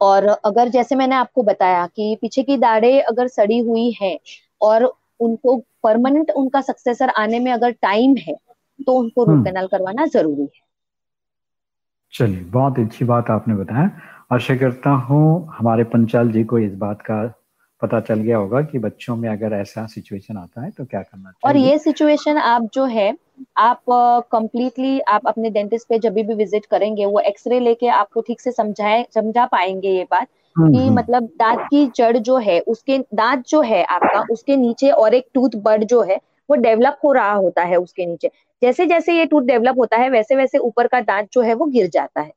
और अगर जैसे मैंने आपको बताया कि पीछे की दाढ़े अगर सड़ी हुई है और उनको परमानेंट उनका सक्सेसर आने में अगर टाइम है तो उनको रूट कैनाल करवाना ज़रूरी है। चलिए बहुत अच्छी बात आपने बताया। आशा करता हूँ हमारे पंचाल जी को इस बात का पता चल गया होगा कि बच्चों में अगर ऐसा सिचुएशन आता है तो क्या करना चाहिए? और ये सिचुएशन आप जो है आप कंप्लीटली uh, आप अपने डेंटिस्ट पे जब भी विज़िट करेंगे वो एक्सरे लेके आपको ठीक से समझाए समझा पाएँगे ये बात कि हम्म। मतलब दांत की जड़ जो है उसके दांत जो है आपका उसके नीचे और एक टूथ बर्ड जो है वो डेवलप हो रहा होता है उसके नीचे। जैसे जैसे ये टूथ डेवलप होता है वैसे वैसे ऊपर का दांत जो है वो गिर जाता है।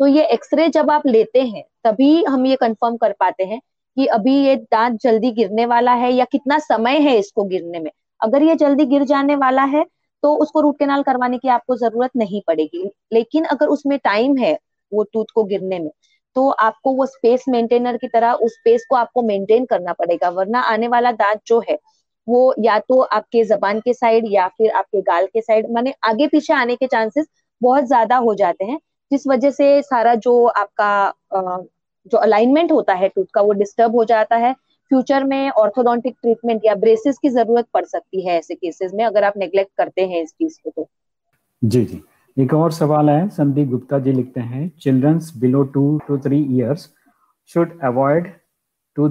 तो ये एक्सरे जब आप लेते हैं, तभी हम ये कंफर्म कर पाते हैं कि अभी ये दांत जल्दी गिरने वाला है या कितना समय है इसको गिरने में। अगर ये जल्दी गिर जाने वाला है तो उसको रूट केनाल करवाने की आपको ज़रूरत नहीं पड़ेगी। लेकिन अगर उसमें टाइम है, वो टूथ को गिरने में तो आपको वो स्पेस मेंटेनर की तरह उस स्पेस को आपको मेंटेन करना पड़ेगा। वरना आने वाला दांत जो है, वो या तो आपके जबान के साइड या फिर आपके गाल के साइड माने आगे पीछे आने के चांसेस बहुत ज़्यादा हो जाते हैं। जिस वजह से सारा जो आपका जो अलाइनमेंट होता है टूथ का वो डिस्टर्ब हो जाता है। फ्यूचर में ऑर्थोडोंटिक ट्रीटमेंट या ब्रेसेस की ज़रूरत पड़ सकती है ऐसे केसेस में अगर आप नेग्लेक्ट करते हैं इस चीज़ को तो। जी जी। एक और सवाल है संदीप गुप्ता जी लिखते हैं childrens below two to three years should avoid to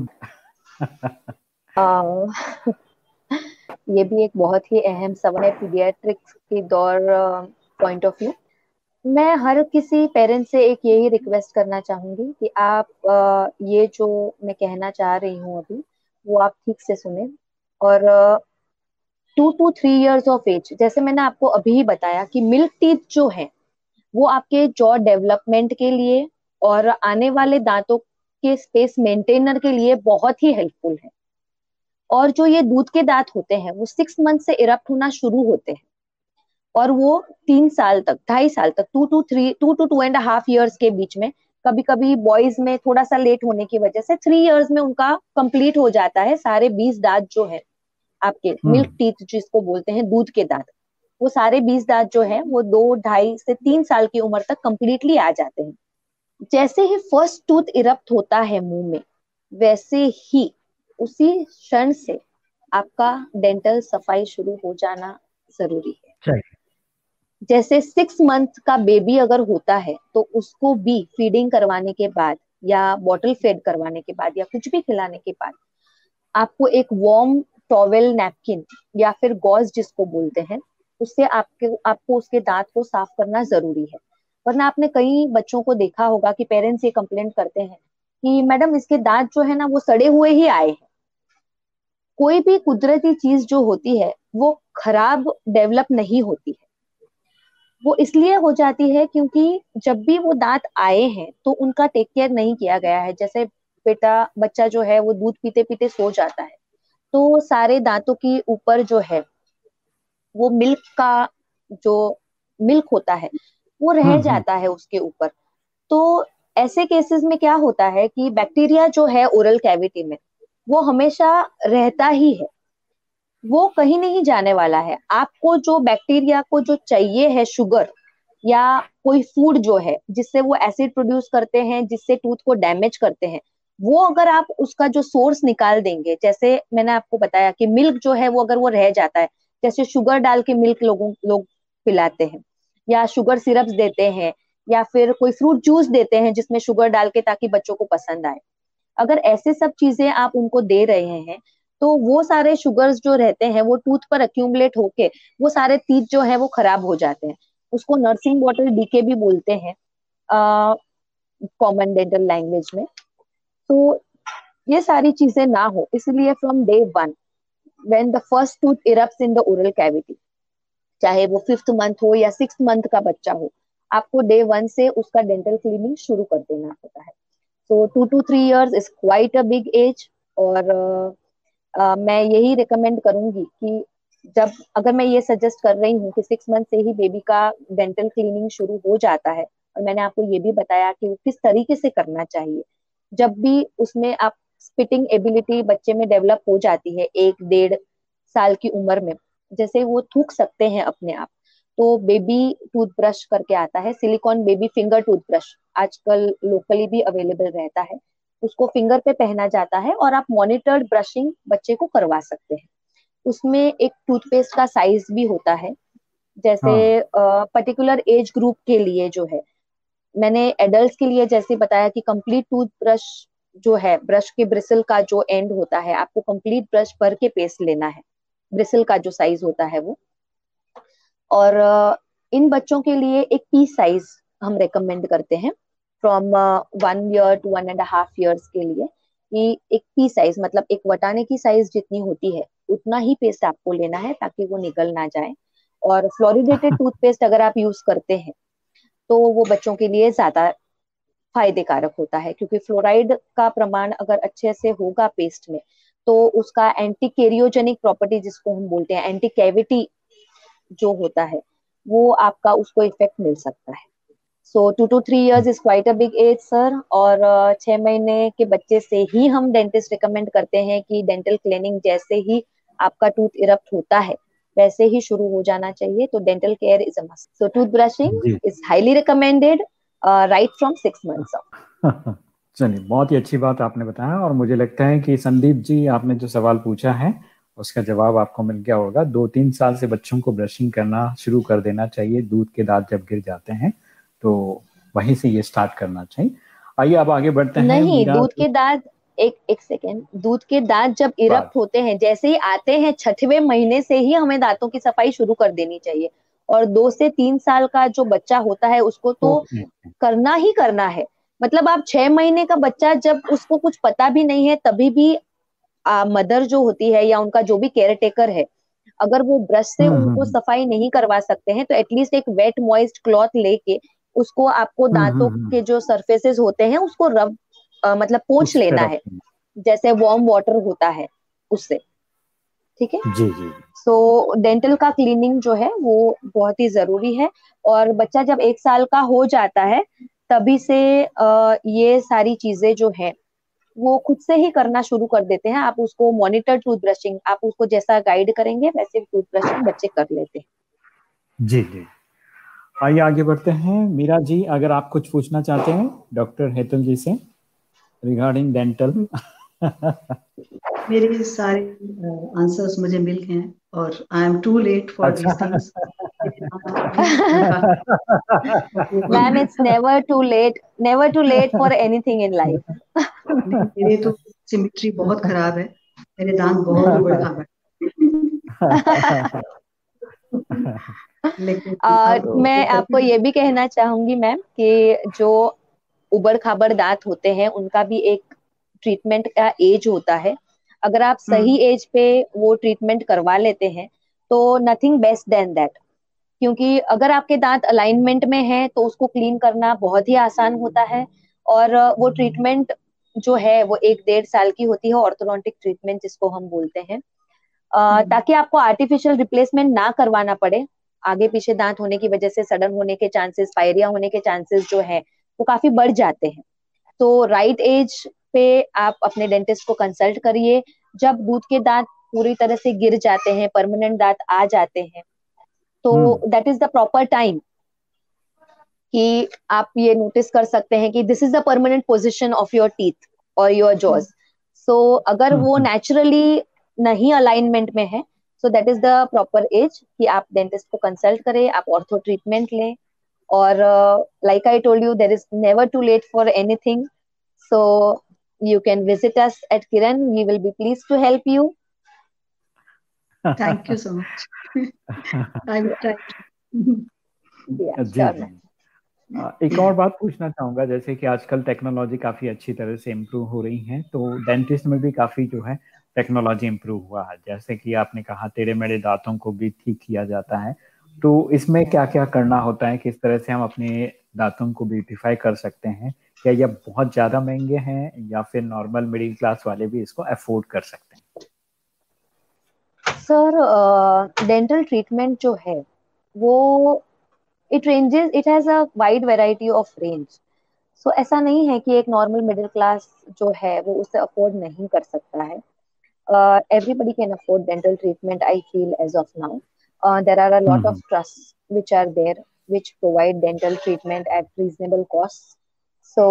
ये भी एक बहुत ही अहम सवाल है पीडियाट्रिक्स की दौर पॉइंट ऑफ़ व्यू मैं हर किसी पेरेंट से एक यही रिक्वेस्ट करना चाहूँगी कि आप ये जो मैं कहना चाह रही हूँ अभी, वो आप ठीक से सुने। और two to three years of age जैसे मैंने आपको अभी ही बताया कि मिल्क टीथ जो है, वो आपके जॉ डेवलपमेंट के लिए और आने वाले दांतों के स्पेस मेंटेनर के लिए बहुत ही हेल्पफुल है। और जो ये दूध के दांत होते हैं, वो सिक्स मंथ से इरप्ट होना शुरू होते हैं। और वो तीन साल तक ढाई साल तक two to three two to two and half years के बीच में कभी कभी बॉयज़ में थोड़ा सा लेट होने की वजह से थ्री इयर्स में उनका कंप्लीट हो जाता है सारे बीस दांत जो है आपके मिल्क हम्म। टीथ जिसको बोलते हैं दूध के दांत। वो सारे बीस दांत जो है वो दो ढाई से तीन साल की उम्र तक कंप्लीटली आ जाते हैं। जैसे ही फ़र्स्ट टूथ इरप्ट होता है मुँह में वैसे ही उसी क्षण से आपका डेंटल सफ़ाई शुरू हो जाना ज़रूरी है। जैसे सिक्स मंथ का बेबी अगर होता है तो उसको भी फीडिंग करवाने के बाद या बॉटल फेड करवाने के बाद या कुछ भी खिलाने के बाद, आपको एक वार्म टॉवेल नैपकिन या फिर गॉज जिसको बोलते हैं, उससे आपके, आपको उसके दांत को साफ़ करना ज़रूरी है। वरना आपने कई बच्चों को देखा होगा कि पेरेंट्स ये कंप्लेंट करते हैं कि मैडम, इसके दांत जो है ना, वो सड़े हुए ही आए हैं। कोई भी कुदरती चीज़ जो होती है, वो खराब डेवलप नहीं होती है। वो इसलिए हो जाती है क्योंकि जब भी वो दांत आए हैं तो उनका टेक केयर नहीं किया गया है। जैसे बेटा बच्चा जो है वो दूध पीते पीते सो जाता है। तो सारे दांतों के ऊपर जो है वो मिल्क का जो मिल्क होता है वो रह हम्म, हम्म। जाता है उसके ऊपर। तो ऐसे केसेस में क्या होता है कि बैक्टीरिया जो है ओरल कैविटी में वो हमेशा रहता ही है। वो कहीं नहीं जाने वाला है। आपको जो बैक्टीरिया को जो चाहिए है शुगर या कोई फ़ूड जो है, जिससे वो एसिड प्रोड्यूस करते हैं, जिससे टूथ को डैमेज करते हैं, वो अगर आप उसका जो सोर्स निकाल देंगे, जैसे मैंने आपको बताया कि मिल्क जो है वो अगर वो रह जाता है, जैसे शुगर डाल के मिल्क लोगों, लोग पिलाते हैं, या शुगर सिरप्स देते हैं, या फिर कोई फ्रूट जूस देते हैं जिसमें शुगर डाल के ताकि बच्चों को पसंद आए। अगर ऐसे सब चीज़ें आप उनको दे रहे हैं तो वो सारे शुगर्स जो रहते हैं वो टूथ पर अक्यूमुलेट होके वो सारे तीत जो है वो खराब हो जाते हैं। उसको नर्सिंग वाटर डीके भी बोलते हैं कॉमन डेंटल लैंग्वेज में। तो ये सारी चीज़ें ना हो इसलिए from day one when the first tooth erupts in the oral cavity चाहे वो फिफ्थ मंथ हो या सिक्स मंथ का बच्चा हो आपको डे वन से उसका डेंटल क्लीनिंग शुरू कर देना होता है। So two to three years is quite a big age और uh, मैं यही रिकमेंड करूँगी कि जब, अगर मैं ये सजेस्ट कर रही हूँ कि सिक्स मंथ से ही बेबी का डेंटल क्लीनिंग शुरू हो जाता है, और मैंने आपको ये भी बताया कि वो किस तरीके से करना चाहिए, जब भी उसमें आप स्पिटिंग एबिलिटी बच्चे में डेवलप हो जाती है एक डेढ़ साल की उम्र में, जैसे वो थूक सकते हैं अपने आप तो बेबी टूथब्रश करके आता है सिलिकॉन बेबी फिंगर टूथब्रश आजकल लोकली भी अवेलेबल रहता है उसको फिंगर पे पहना जाता है और आप मॉनिटर्ड ब्रशिंग बच्चे को करवा सकते हैं। उसमें एक टूथपेस्ट का साइज़ भी होता है। जैसे पर्टिकुलर एज ग्रुप के लिए जो है। मैंने एडल्ट के लिए जैसे बताया कि कंप्लीट टूथ ब्रश जो है ब्रश के ब्रिसल का जो एंड होता है आपको कंप्लीट ब्रश भर के पेस्ट लेना है। ब्रिसल का जो साइज़ होता है वो। और इन बच्चों के लिए एक पीस साइज़ हम रेकमेंड करते हैं। From one year to one and half years के लिए कि एक पी साइज़ मतलब एक वटाने की साइज़ जितनी होती है उतना ही पेस्ट आपको लेना है ताकि वो निकल ना जाए। और फ्लोरिडेटेड टूथपेस्ट [laughs] अगर आप यूज़ करते हैं तो वो बच्चों के लिए ज़्यादा फ़ायदे कारक होता है क्योंकि फ्लोराइड का प्रमाण अगर अच्छे से होगा पेस्ट में तो उसका एंटी कैरियोजेनिक प्रॉपर्टी जिसको हम बोलते हैं एंटी कैविटी जो होता है वो आपका उसको इफ़ेक्ट मिल सकता है। So two to three years is quite a big age sir और uh, छह महीने के बच्चे से ही हम डेंटिस्ट रिकमेंड करते हैं कि डेंटल क्लीनिंग जैसे ही आपका टूथ इरप्ट होता है वैसे ही शुरू हो जाना चाहिए। तो dental care is a must so tooth brushing is highly recommended right from six months चलिए बहुत ही अच्छी बात आपने बताया और मुझे लगता है कि संदीप जी आपने जो सवाल पूछा है उसका जवाब आपको मिल गया होगा। दो तीन साल से बच्चों को ब्रशिंग करना शुरू कर देना चाहिए दूध के दांत जब गिर जाते हैं। तो वहीं से ये स्टार्ट करना चाहिए। आइए अब आगे बढ़ते हैं। नहीं दूध के दांत एक एक सेकेंड दूध के दांत जब इरप्ट होते हैं जैसे ही आते हैं छठवें महीने से ही हमें दांतों की सफ़ाई शुरू कर देनी चाहिए। और दो से तीन साल का जो बच्चा होता है उसको तो करना ही करना है। मतलब आप छह महीने का बच्चा जब उसको कुछ पता भी नहीं है तभी भी आ, मदर जो होती है या उनका जो भी केयर टेकर है अगर वो ब्रश से हम्म, उनको हम्म, हम्म। सफ़ाई नहीं करवा सकते हैं तो एटलीस्ट एक वेट मॉइस्ट क्लॉथ लेके उसको आपको दांतों के जो सरफेसेस होते हैं उसको रब आ, मतलब पोछ लेना है। जैसे वार्म वाटर होता है उससे। ठीक है? जी जी सो so, डेंटल का क्लीनिंग जो है वो बहुत ही ज़रूरी है। और बच्चा जब एक साल का हो जाता है तभी से आ, ये सारी चीज़ें जो है वो खुद से ही करना शुरू कर देते हैं। आप उसको मॉनिटर टूथ ब्रशिंग आप उसको जैसा गाइड करेंगे वैसे टूथ ब्रशिंग बच्चे कर लेते हैं। जी जी। आइए आगे बढ़ते हैं। मीरा जी अगर आप कुछ पूछना चाहते हैं डॉक्टर हेतल जी से रिगार्डिंग डेंटल मेरे सारे आंसर्स uh, मुझे मिल गए हैं और I am too late for this things ma'am it's never too late never too late for anything in life मेरे तो सिमेट्री बहुत खराब है। मेरे दांत बहुत उबड़ खाबड़ [laughs] [laughs] [laughs] मैं आपको ये भी कहना चाहूँगी मैम कि जो उबड़ खाबड़ दांत होते हैं उनका भी एक ट्रीटमेंट का एज होता है। अगर आप सही एज हम्म। पे वो ट्रीटमेंट करवा लेते हैं तो नथिंग बेस्ट देन दैट क्योंकि अगर आपके दांत अलाइनमेंट में है तो उसको क्लीन करना बहुत ही आसान होता है और वो ट्रीटमेंट जो है वो एक डेढ़ साल की होती है ऑर्थोडोंटिक ट्रीटमेंट जिसको हम बोलते हैं। हम्म। ताकि आपको आर्टिफिशियल रिप्लेसमेंट ना करवाना पड़े आगे पीछे दांत होने की वजह से सडन होने के चांसेस फायरिया होने के चांसेस जो है वो काफ़ी बढ़ जाते हैं। तो राइट एज पे आप अपने डेंटिस्ट को कंसल्ट करिए। जब दूध के दांत पूरी तरह से गिर जाते हैं परमानेंट दांत आ जाते हैं तो that is the proper time कि आप ये नोटिस कर सकते हैं कि this is the permanent position of your teeth और योर जॉज सो अगर वो नेचुरली हम्म। नहीं अलाइनमेंट में है so that is the proper age कि आप डेंटिस्ट को कंसल्ट करें आप ऑर्थो ट्रीटमेंट लें और like I told you there is never too late for anything so you can visit us at Kiran. We will be pleased to help you. Thank you so much. [laughs] I will try. yeah, sure. एक और बात पूछना चाहूँगा जैसे कि आजकल technology काफ़ी अच्छी तरह से इम्प्रूव हो रही है तो डेंटिस्ट में भी काफ़ी जो है टेक्नोलॉजी इम्प्रूव हुआ है। जैसे कि आपने कहा टेढ़े मेढ़े दांतों को भी ठीक किया जाता है। तो इसमें क्या क्या करना होता है? किस तरह से हम अपने दांतों को ब्यूटिफाई कर सकते हैं? क्या ये बहुत ज़्यादा महँगे हैं या फिर नॉर्मल मिडिल क्लास वाले भी इसको अफोर्ड कर सकते हैं? सर डेंटल ट्रीटमेंट जो है, वो it ranges it has a wide variety of range so ऐसा नहीं है कि एक नॉर्मल मिडिल क्लास जो है, वो उसे अफोर्ड नहीं कर सकता है। Everybody can afford dental treatment I feel as of now there are a lot of trust which are there which are there which provide dental treatment at reasonable costs So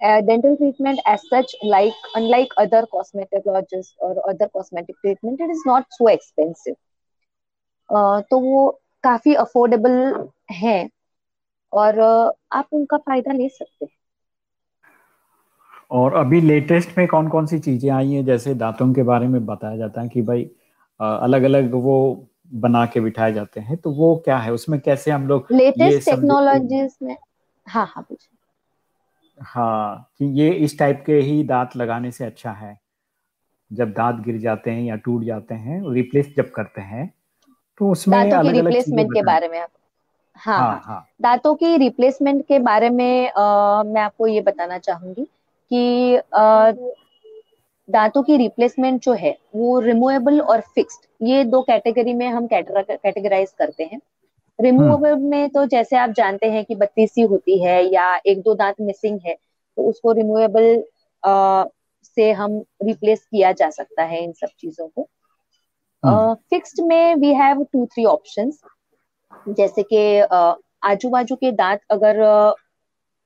uh, dental treatment as such, like unlike other cosmetologists or other cosmetic treatment, it is not so expensive. Uh, तो वो काफ़ी affordable है और uh, आप उनका फ़ायदा ले सकते हैं और अभी लेटेस्ट में कौन कौन सी चीज़ें आई हैं? जैसे दांतों के बारे में बताया जाता है कि भाई अलग अलग वो बना के बिठाए जाते हैं तो वो क्या है? उसमें कैसे हम लोग लेटेस्ट टेक्नोलॉजीज़ में हाँ हाँ हाँ कि ये इस टाइप के ही दांत लगाने से अच्छा है। जब दांत गिर जाते हैं या टूट जाते हैं रिप्लेस जब करते हैं तो उसमें दांतों की रिप्लेसमेंट के बारे में आप हाँ हाँ हाँ। हाँ। दांतों की रिप्लेसमेंट के बारे में आ, मैं आपको ये बताना चाहूँगी कि दांतों की रिप्लेसमेंट जो है वो रिमूवेबल और फिक्स्ड ये दो कैटेगरी में हम कैटेगराइज करते हैं। रिमूवेबल में तो जैसे आप जानते हैं कि बत्तीसी होती है या एक दो दांत मिसिंग है तो उसको रिमूवेबल से हम रिप्लेस किया जा सकता है इन सब चीज़ों को। फिक्स्ड uh, में we have two three options जैसे कि uh, आजू बाजू के दांत अगर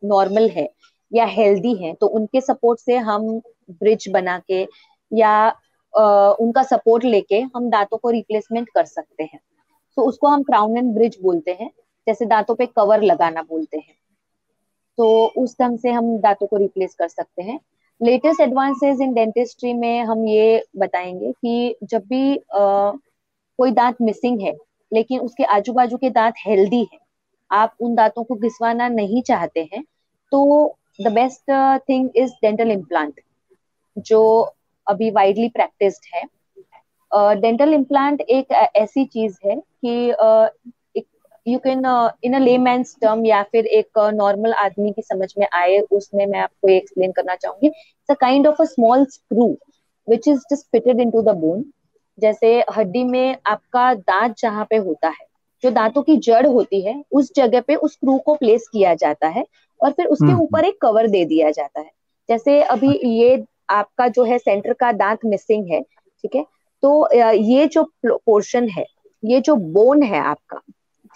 नॉर्मल uh, है या हेल्दी है तो उनके सपोर्ट से हम ब्रिज बना के या uh, उनका सपोर्ट लेके हम दांतों को रिप्लेसमेंट कर सकते हैं। तो उसको हम क्राउन एंड ब्रिज बोलते हैं जैसे दांतों पे कवर लगाना बोलते हैं। तो उस ढंग से हम दांतों को रिप्लेस कर सकते हैं। लेटेस्ट एडवांसेस इन डेंटिस्ट्री में हम ये बताएँगे कि जब भी आ, कोई दांत मिसिंग है लेकिन उसके आजू बाजू के दांत हेल्दी है आप उन दांतों को घिसवाना नहीं चाहते हैं तो the best thing is dental implant जो अभी वाइडली प्रैक्टिस्ड है। डेंटल uh, इम्प्लांट एक ऐसी चीज़ है कि uh, you can in a layman's term या फिर एक नॉर्मल uh, आदमी की समझ में आए उसमें मैं आपको एक्सप्लेन करना चाहूँगी। It's a kind of a small screw which is just fitted into the bone जैसे हड्डी में आपका दांत जहाँ पे होता है जो दांतों की जड़ होती है उस जगह पे उस स्क्रू को प्लेस किया जाता है। और फिर उसके हम्म। ऊपर एक कवर दे दिया जाता है। जैसे अभी ये आपका जो है सेंटर का दांत मिसिंग है ठीक है? तो ये जो पोर्शन है ये जो बोन है आपका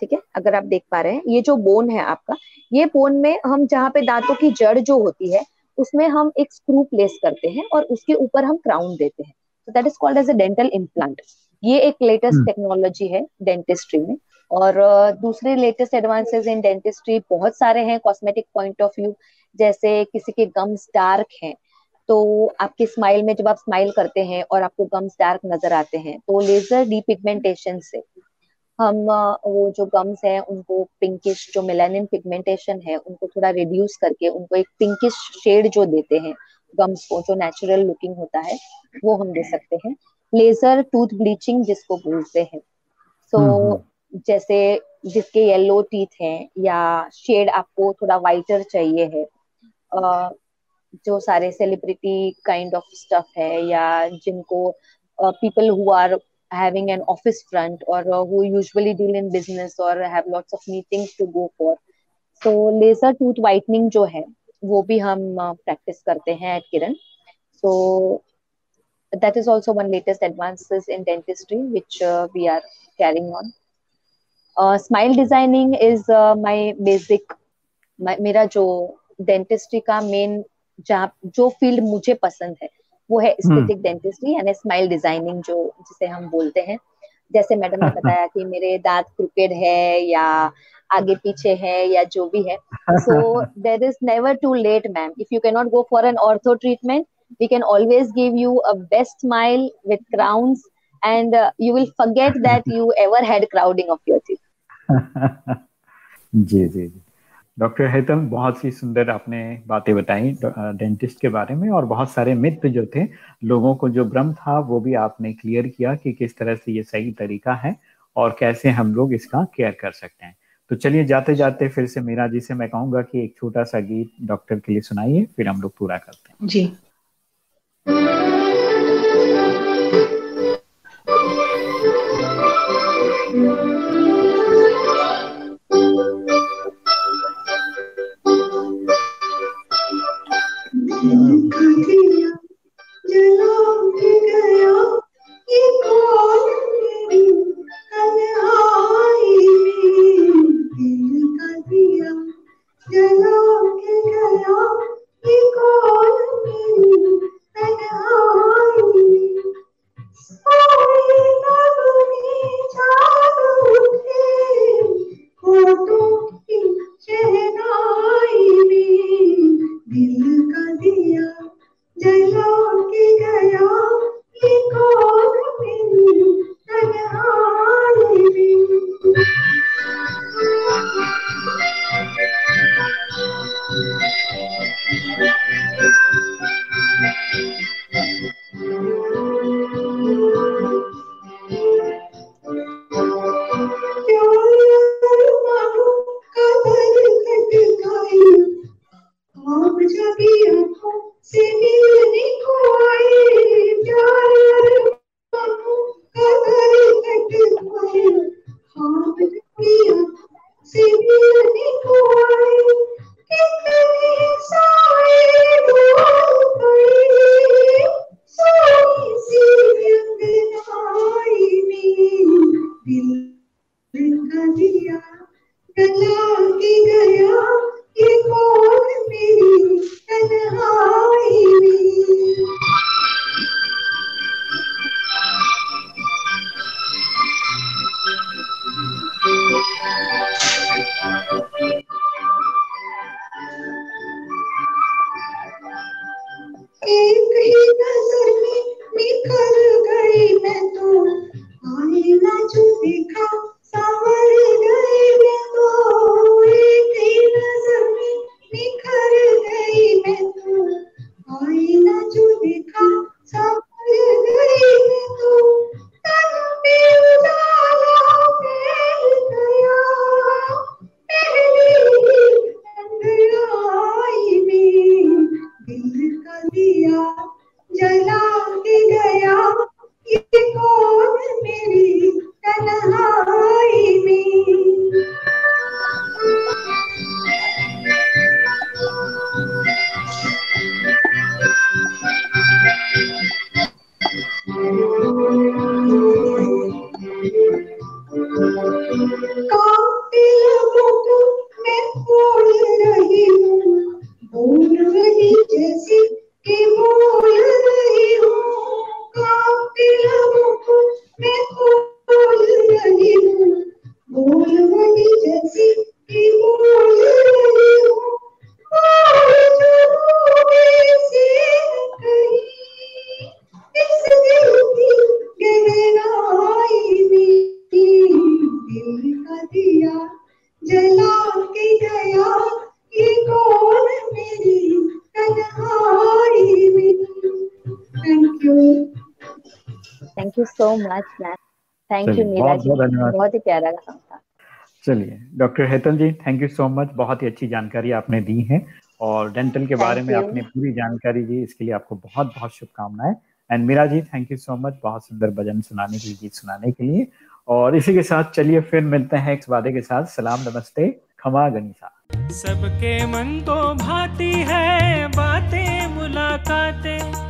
ठीक है? अगर आप देख पा रहे हैं ये जो बोन है आपका ये बोन में हम जहाँ पे दांतों की जड़ जो होती है उसमें हम एक स्क्रू प्लेस करते हैं और उसके ऊपर हम क्राउन देते हैं। तो that is called as a dental implant ये एक लेटेस्ट टेक्नोलॉजी है डेंटिस्ट्री में। और दूसरे लेटेस्ट एडवांसेस इन डेंटिस्ट्री बहुत सारे हैं कॉस्मेटिक पॉइंट ऑफ़ व्यू जैसे किसी के गम्स डार्क हैं तो आपके स्माइल में जब आप स्माइल करते हैं और आपको गम्स डार्क नज़र आते हैं तो लेजर डीपिगमेंटेशन से हम वो जो गम्स है उनको पिंकिश जो मेलानिन पिगमेंटेशन है उनको थोड़ा रिड्यूस करके उनको एक पिंकिश शेड जो देते हैं गम्स को जो नेचुरल लुकिंग होता है वो हम दे सकते हैं। लेजर टूथ ब्लीचिंग जिसको बोलते हैं। सो so, जैसे जिसके येलो टीथ हैं या शेड आपको थोड़ा वाइटर चाहिए है जो सारे सेलिब्रिटी काइंड ऑफ़ स्टफ़ है या जिनको people who are having an office front और who usually deal in business और have lots of meetings to go for so laser tooth whitening जो है, वो भी हम प्रैक्टिस करते हैं at Kiran so that is also one latest advance in dentistry which we are carrying on uh, designing is basic my, मेरा जो dentistry का मेन जहाँ जो फ़ील्ड मुझे पसंद है वो है एस्थेटिक डेंटिस्ट्री यानी स्माइल डिज़ाइनिंग जो जिसे हम बोलते हैं। जैसे मैडम ने बताया कि मेरे दांत क्रिकेट है या आगे पीछे है या जो भी है। So there is never too late ma'am if you can not go for an ortho treatment we can always give you a best smile with crowns and you will forget that you ever had crowding of your teeth [laughs] जी जी जी। Doctor हेतम बहुत सी सुंदर आपने बातें बताई dentist के बारे में और बहुत सारे मित्र जो थे, लोगों को जो भ्रम था, वो भी आपने क्लियर किया कि किस तरह से ये सही तरीका है और कैसे हम लोग इसका केयर कर सकते हैं। तो चलिए जाते जाते फिर से मीरा जी से मैं कहूँगा कि एक छोटा सा गीत डॉक्टर के लिए सुनाइए, फिर हम लोग पूरा करते हैं। जी। So much ma'am thank you बहुत जी. बहुत धन्यवाद। बहुत ही प्यारा था। चलिए doctor Hetal ji thank you so much बहुत ही अच्छी जानकारी आपने दी है और डेंटल के बारे में आपने पूरी जानकारी दी इसके लिए आपको बहुत बहुत शुभकामनाएँ। And Meera ji thank you so much बहुत सुंदर भजन सुनाने के लिए गीत सुनाने के लिए। और इसी के साथ चलिए फिर मिलते हैं एक वादे के साथ। सलाम नमस्ते खमा गनीसा। सबके मन तो भाती है बातें मुलाकातें।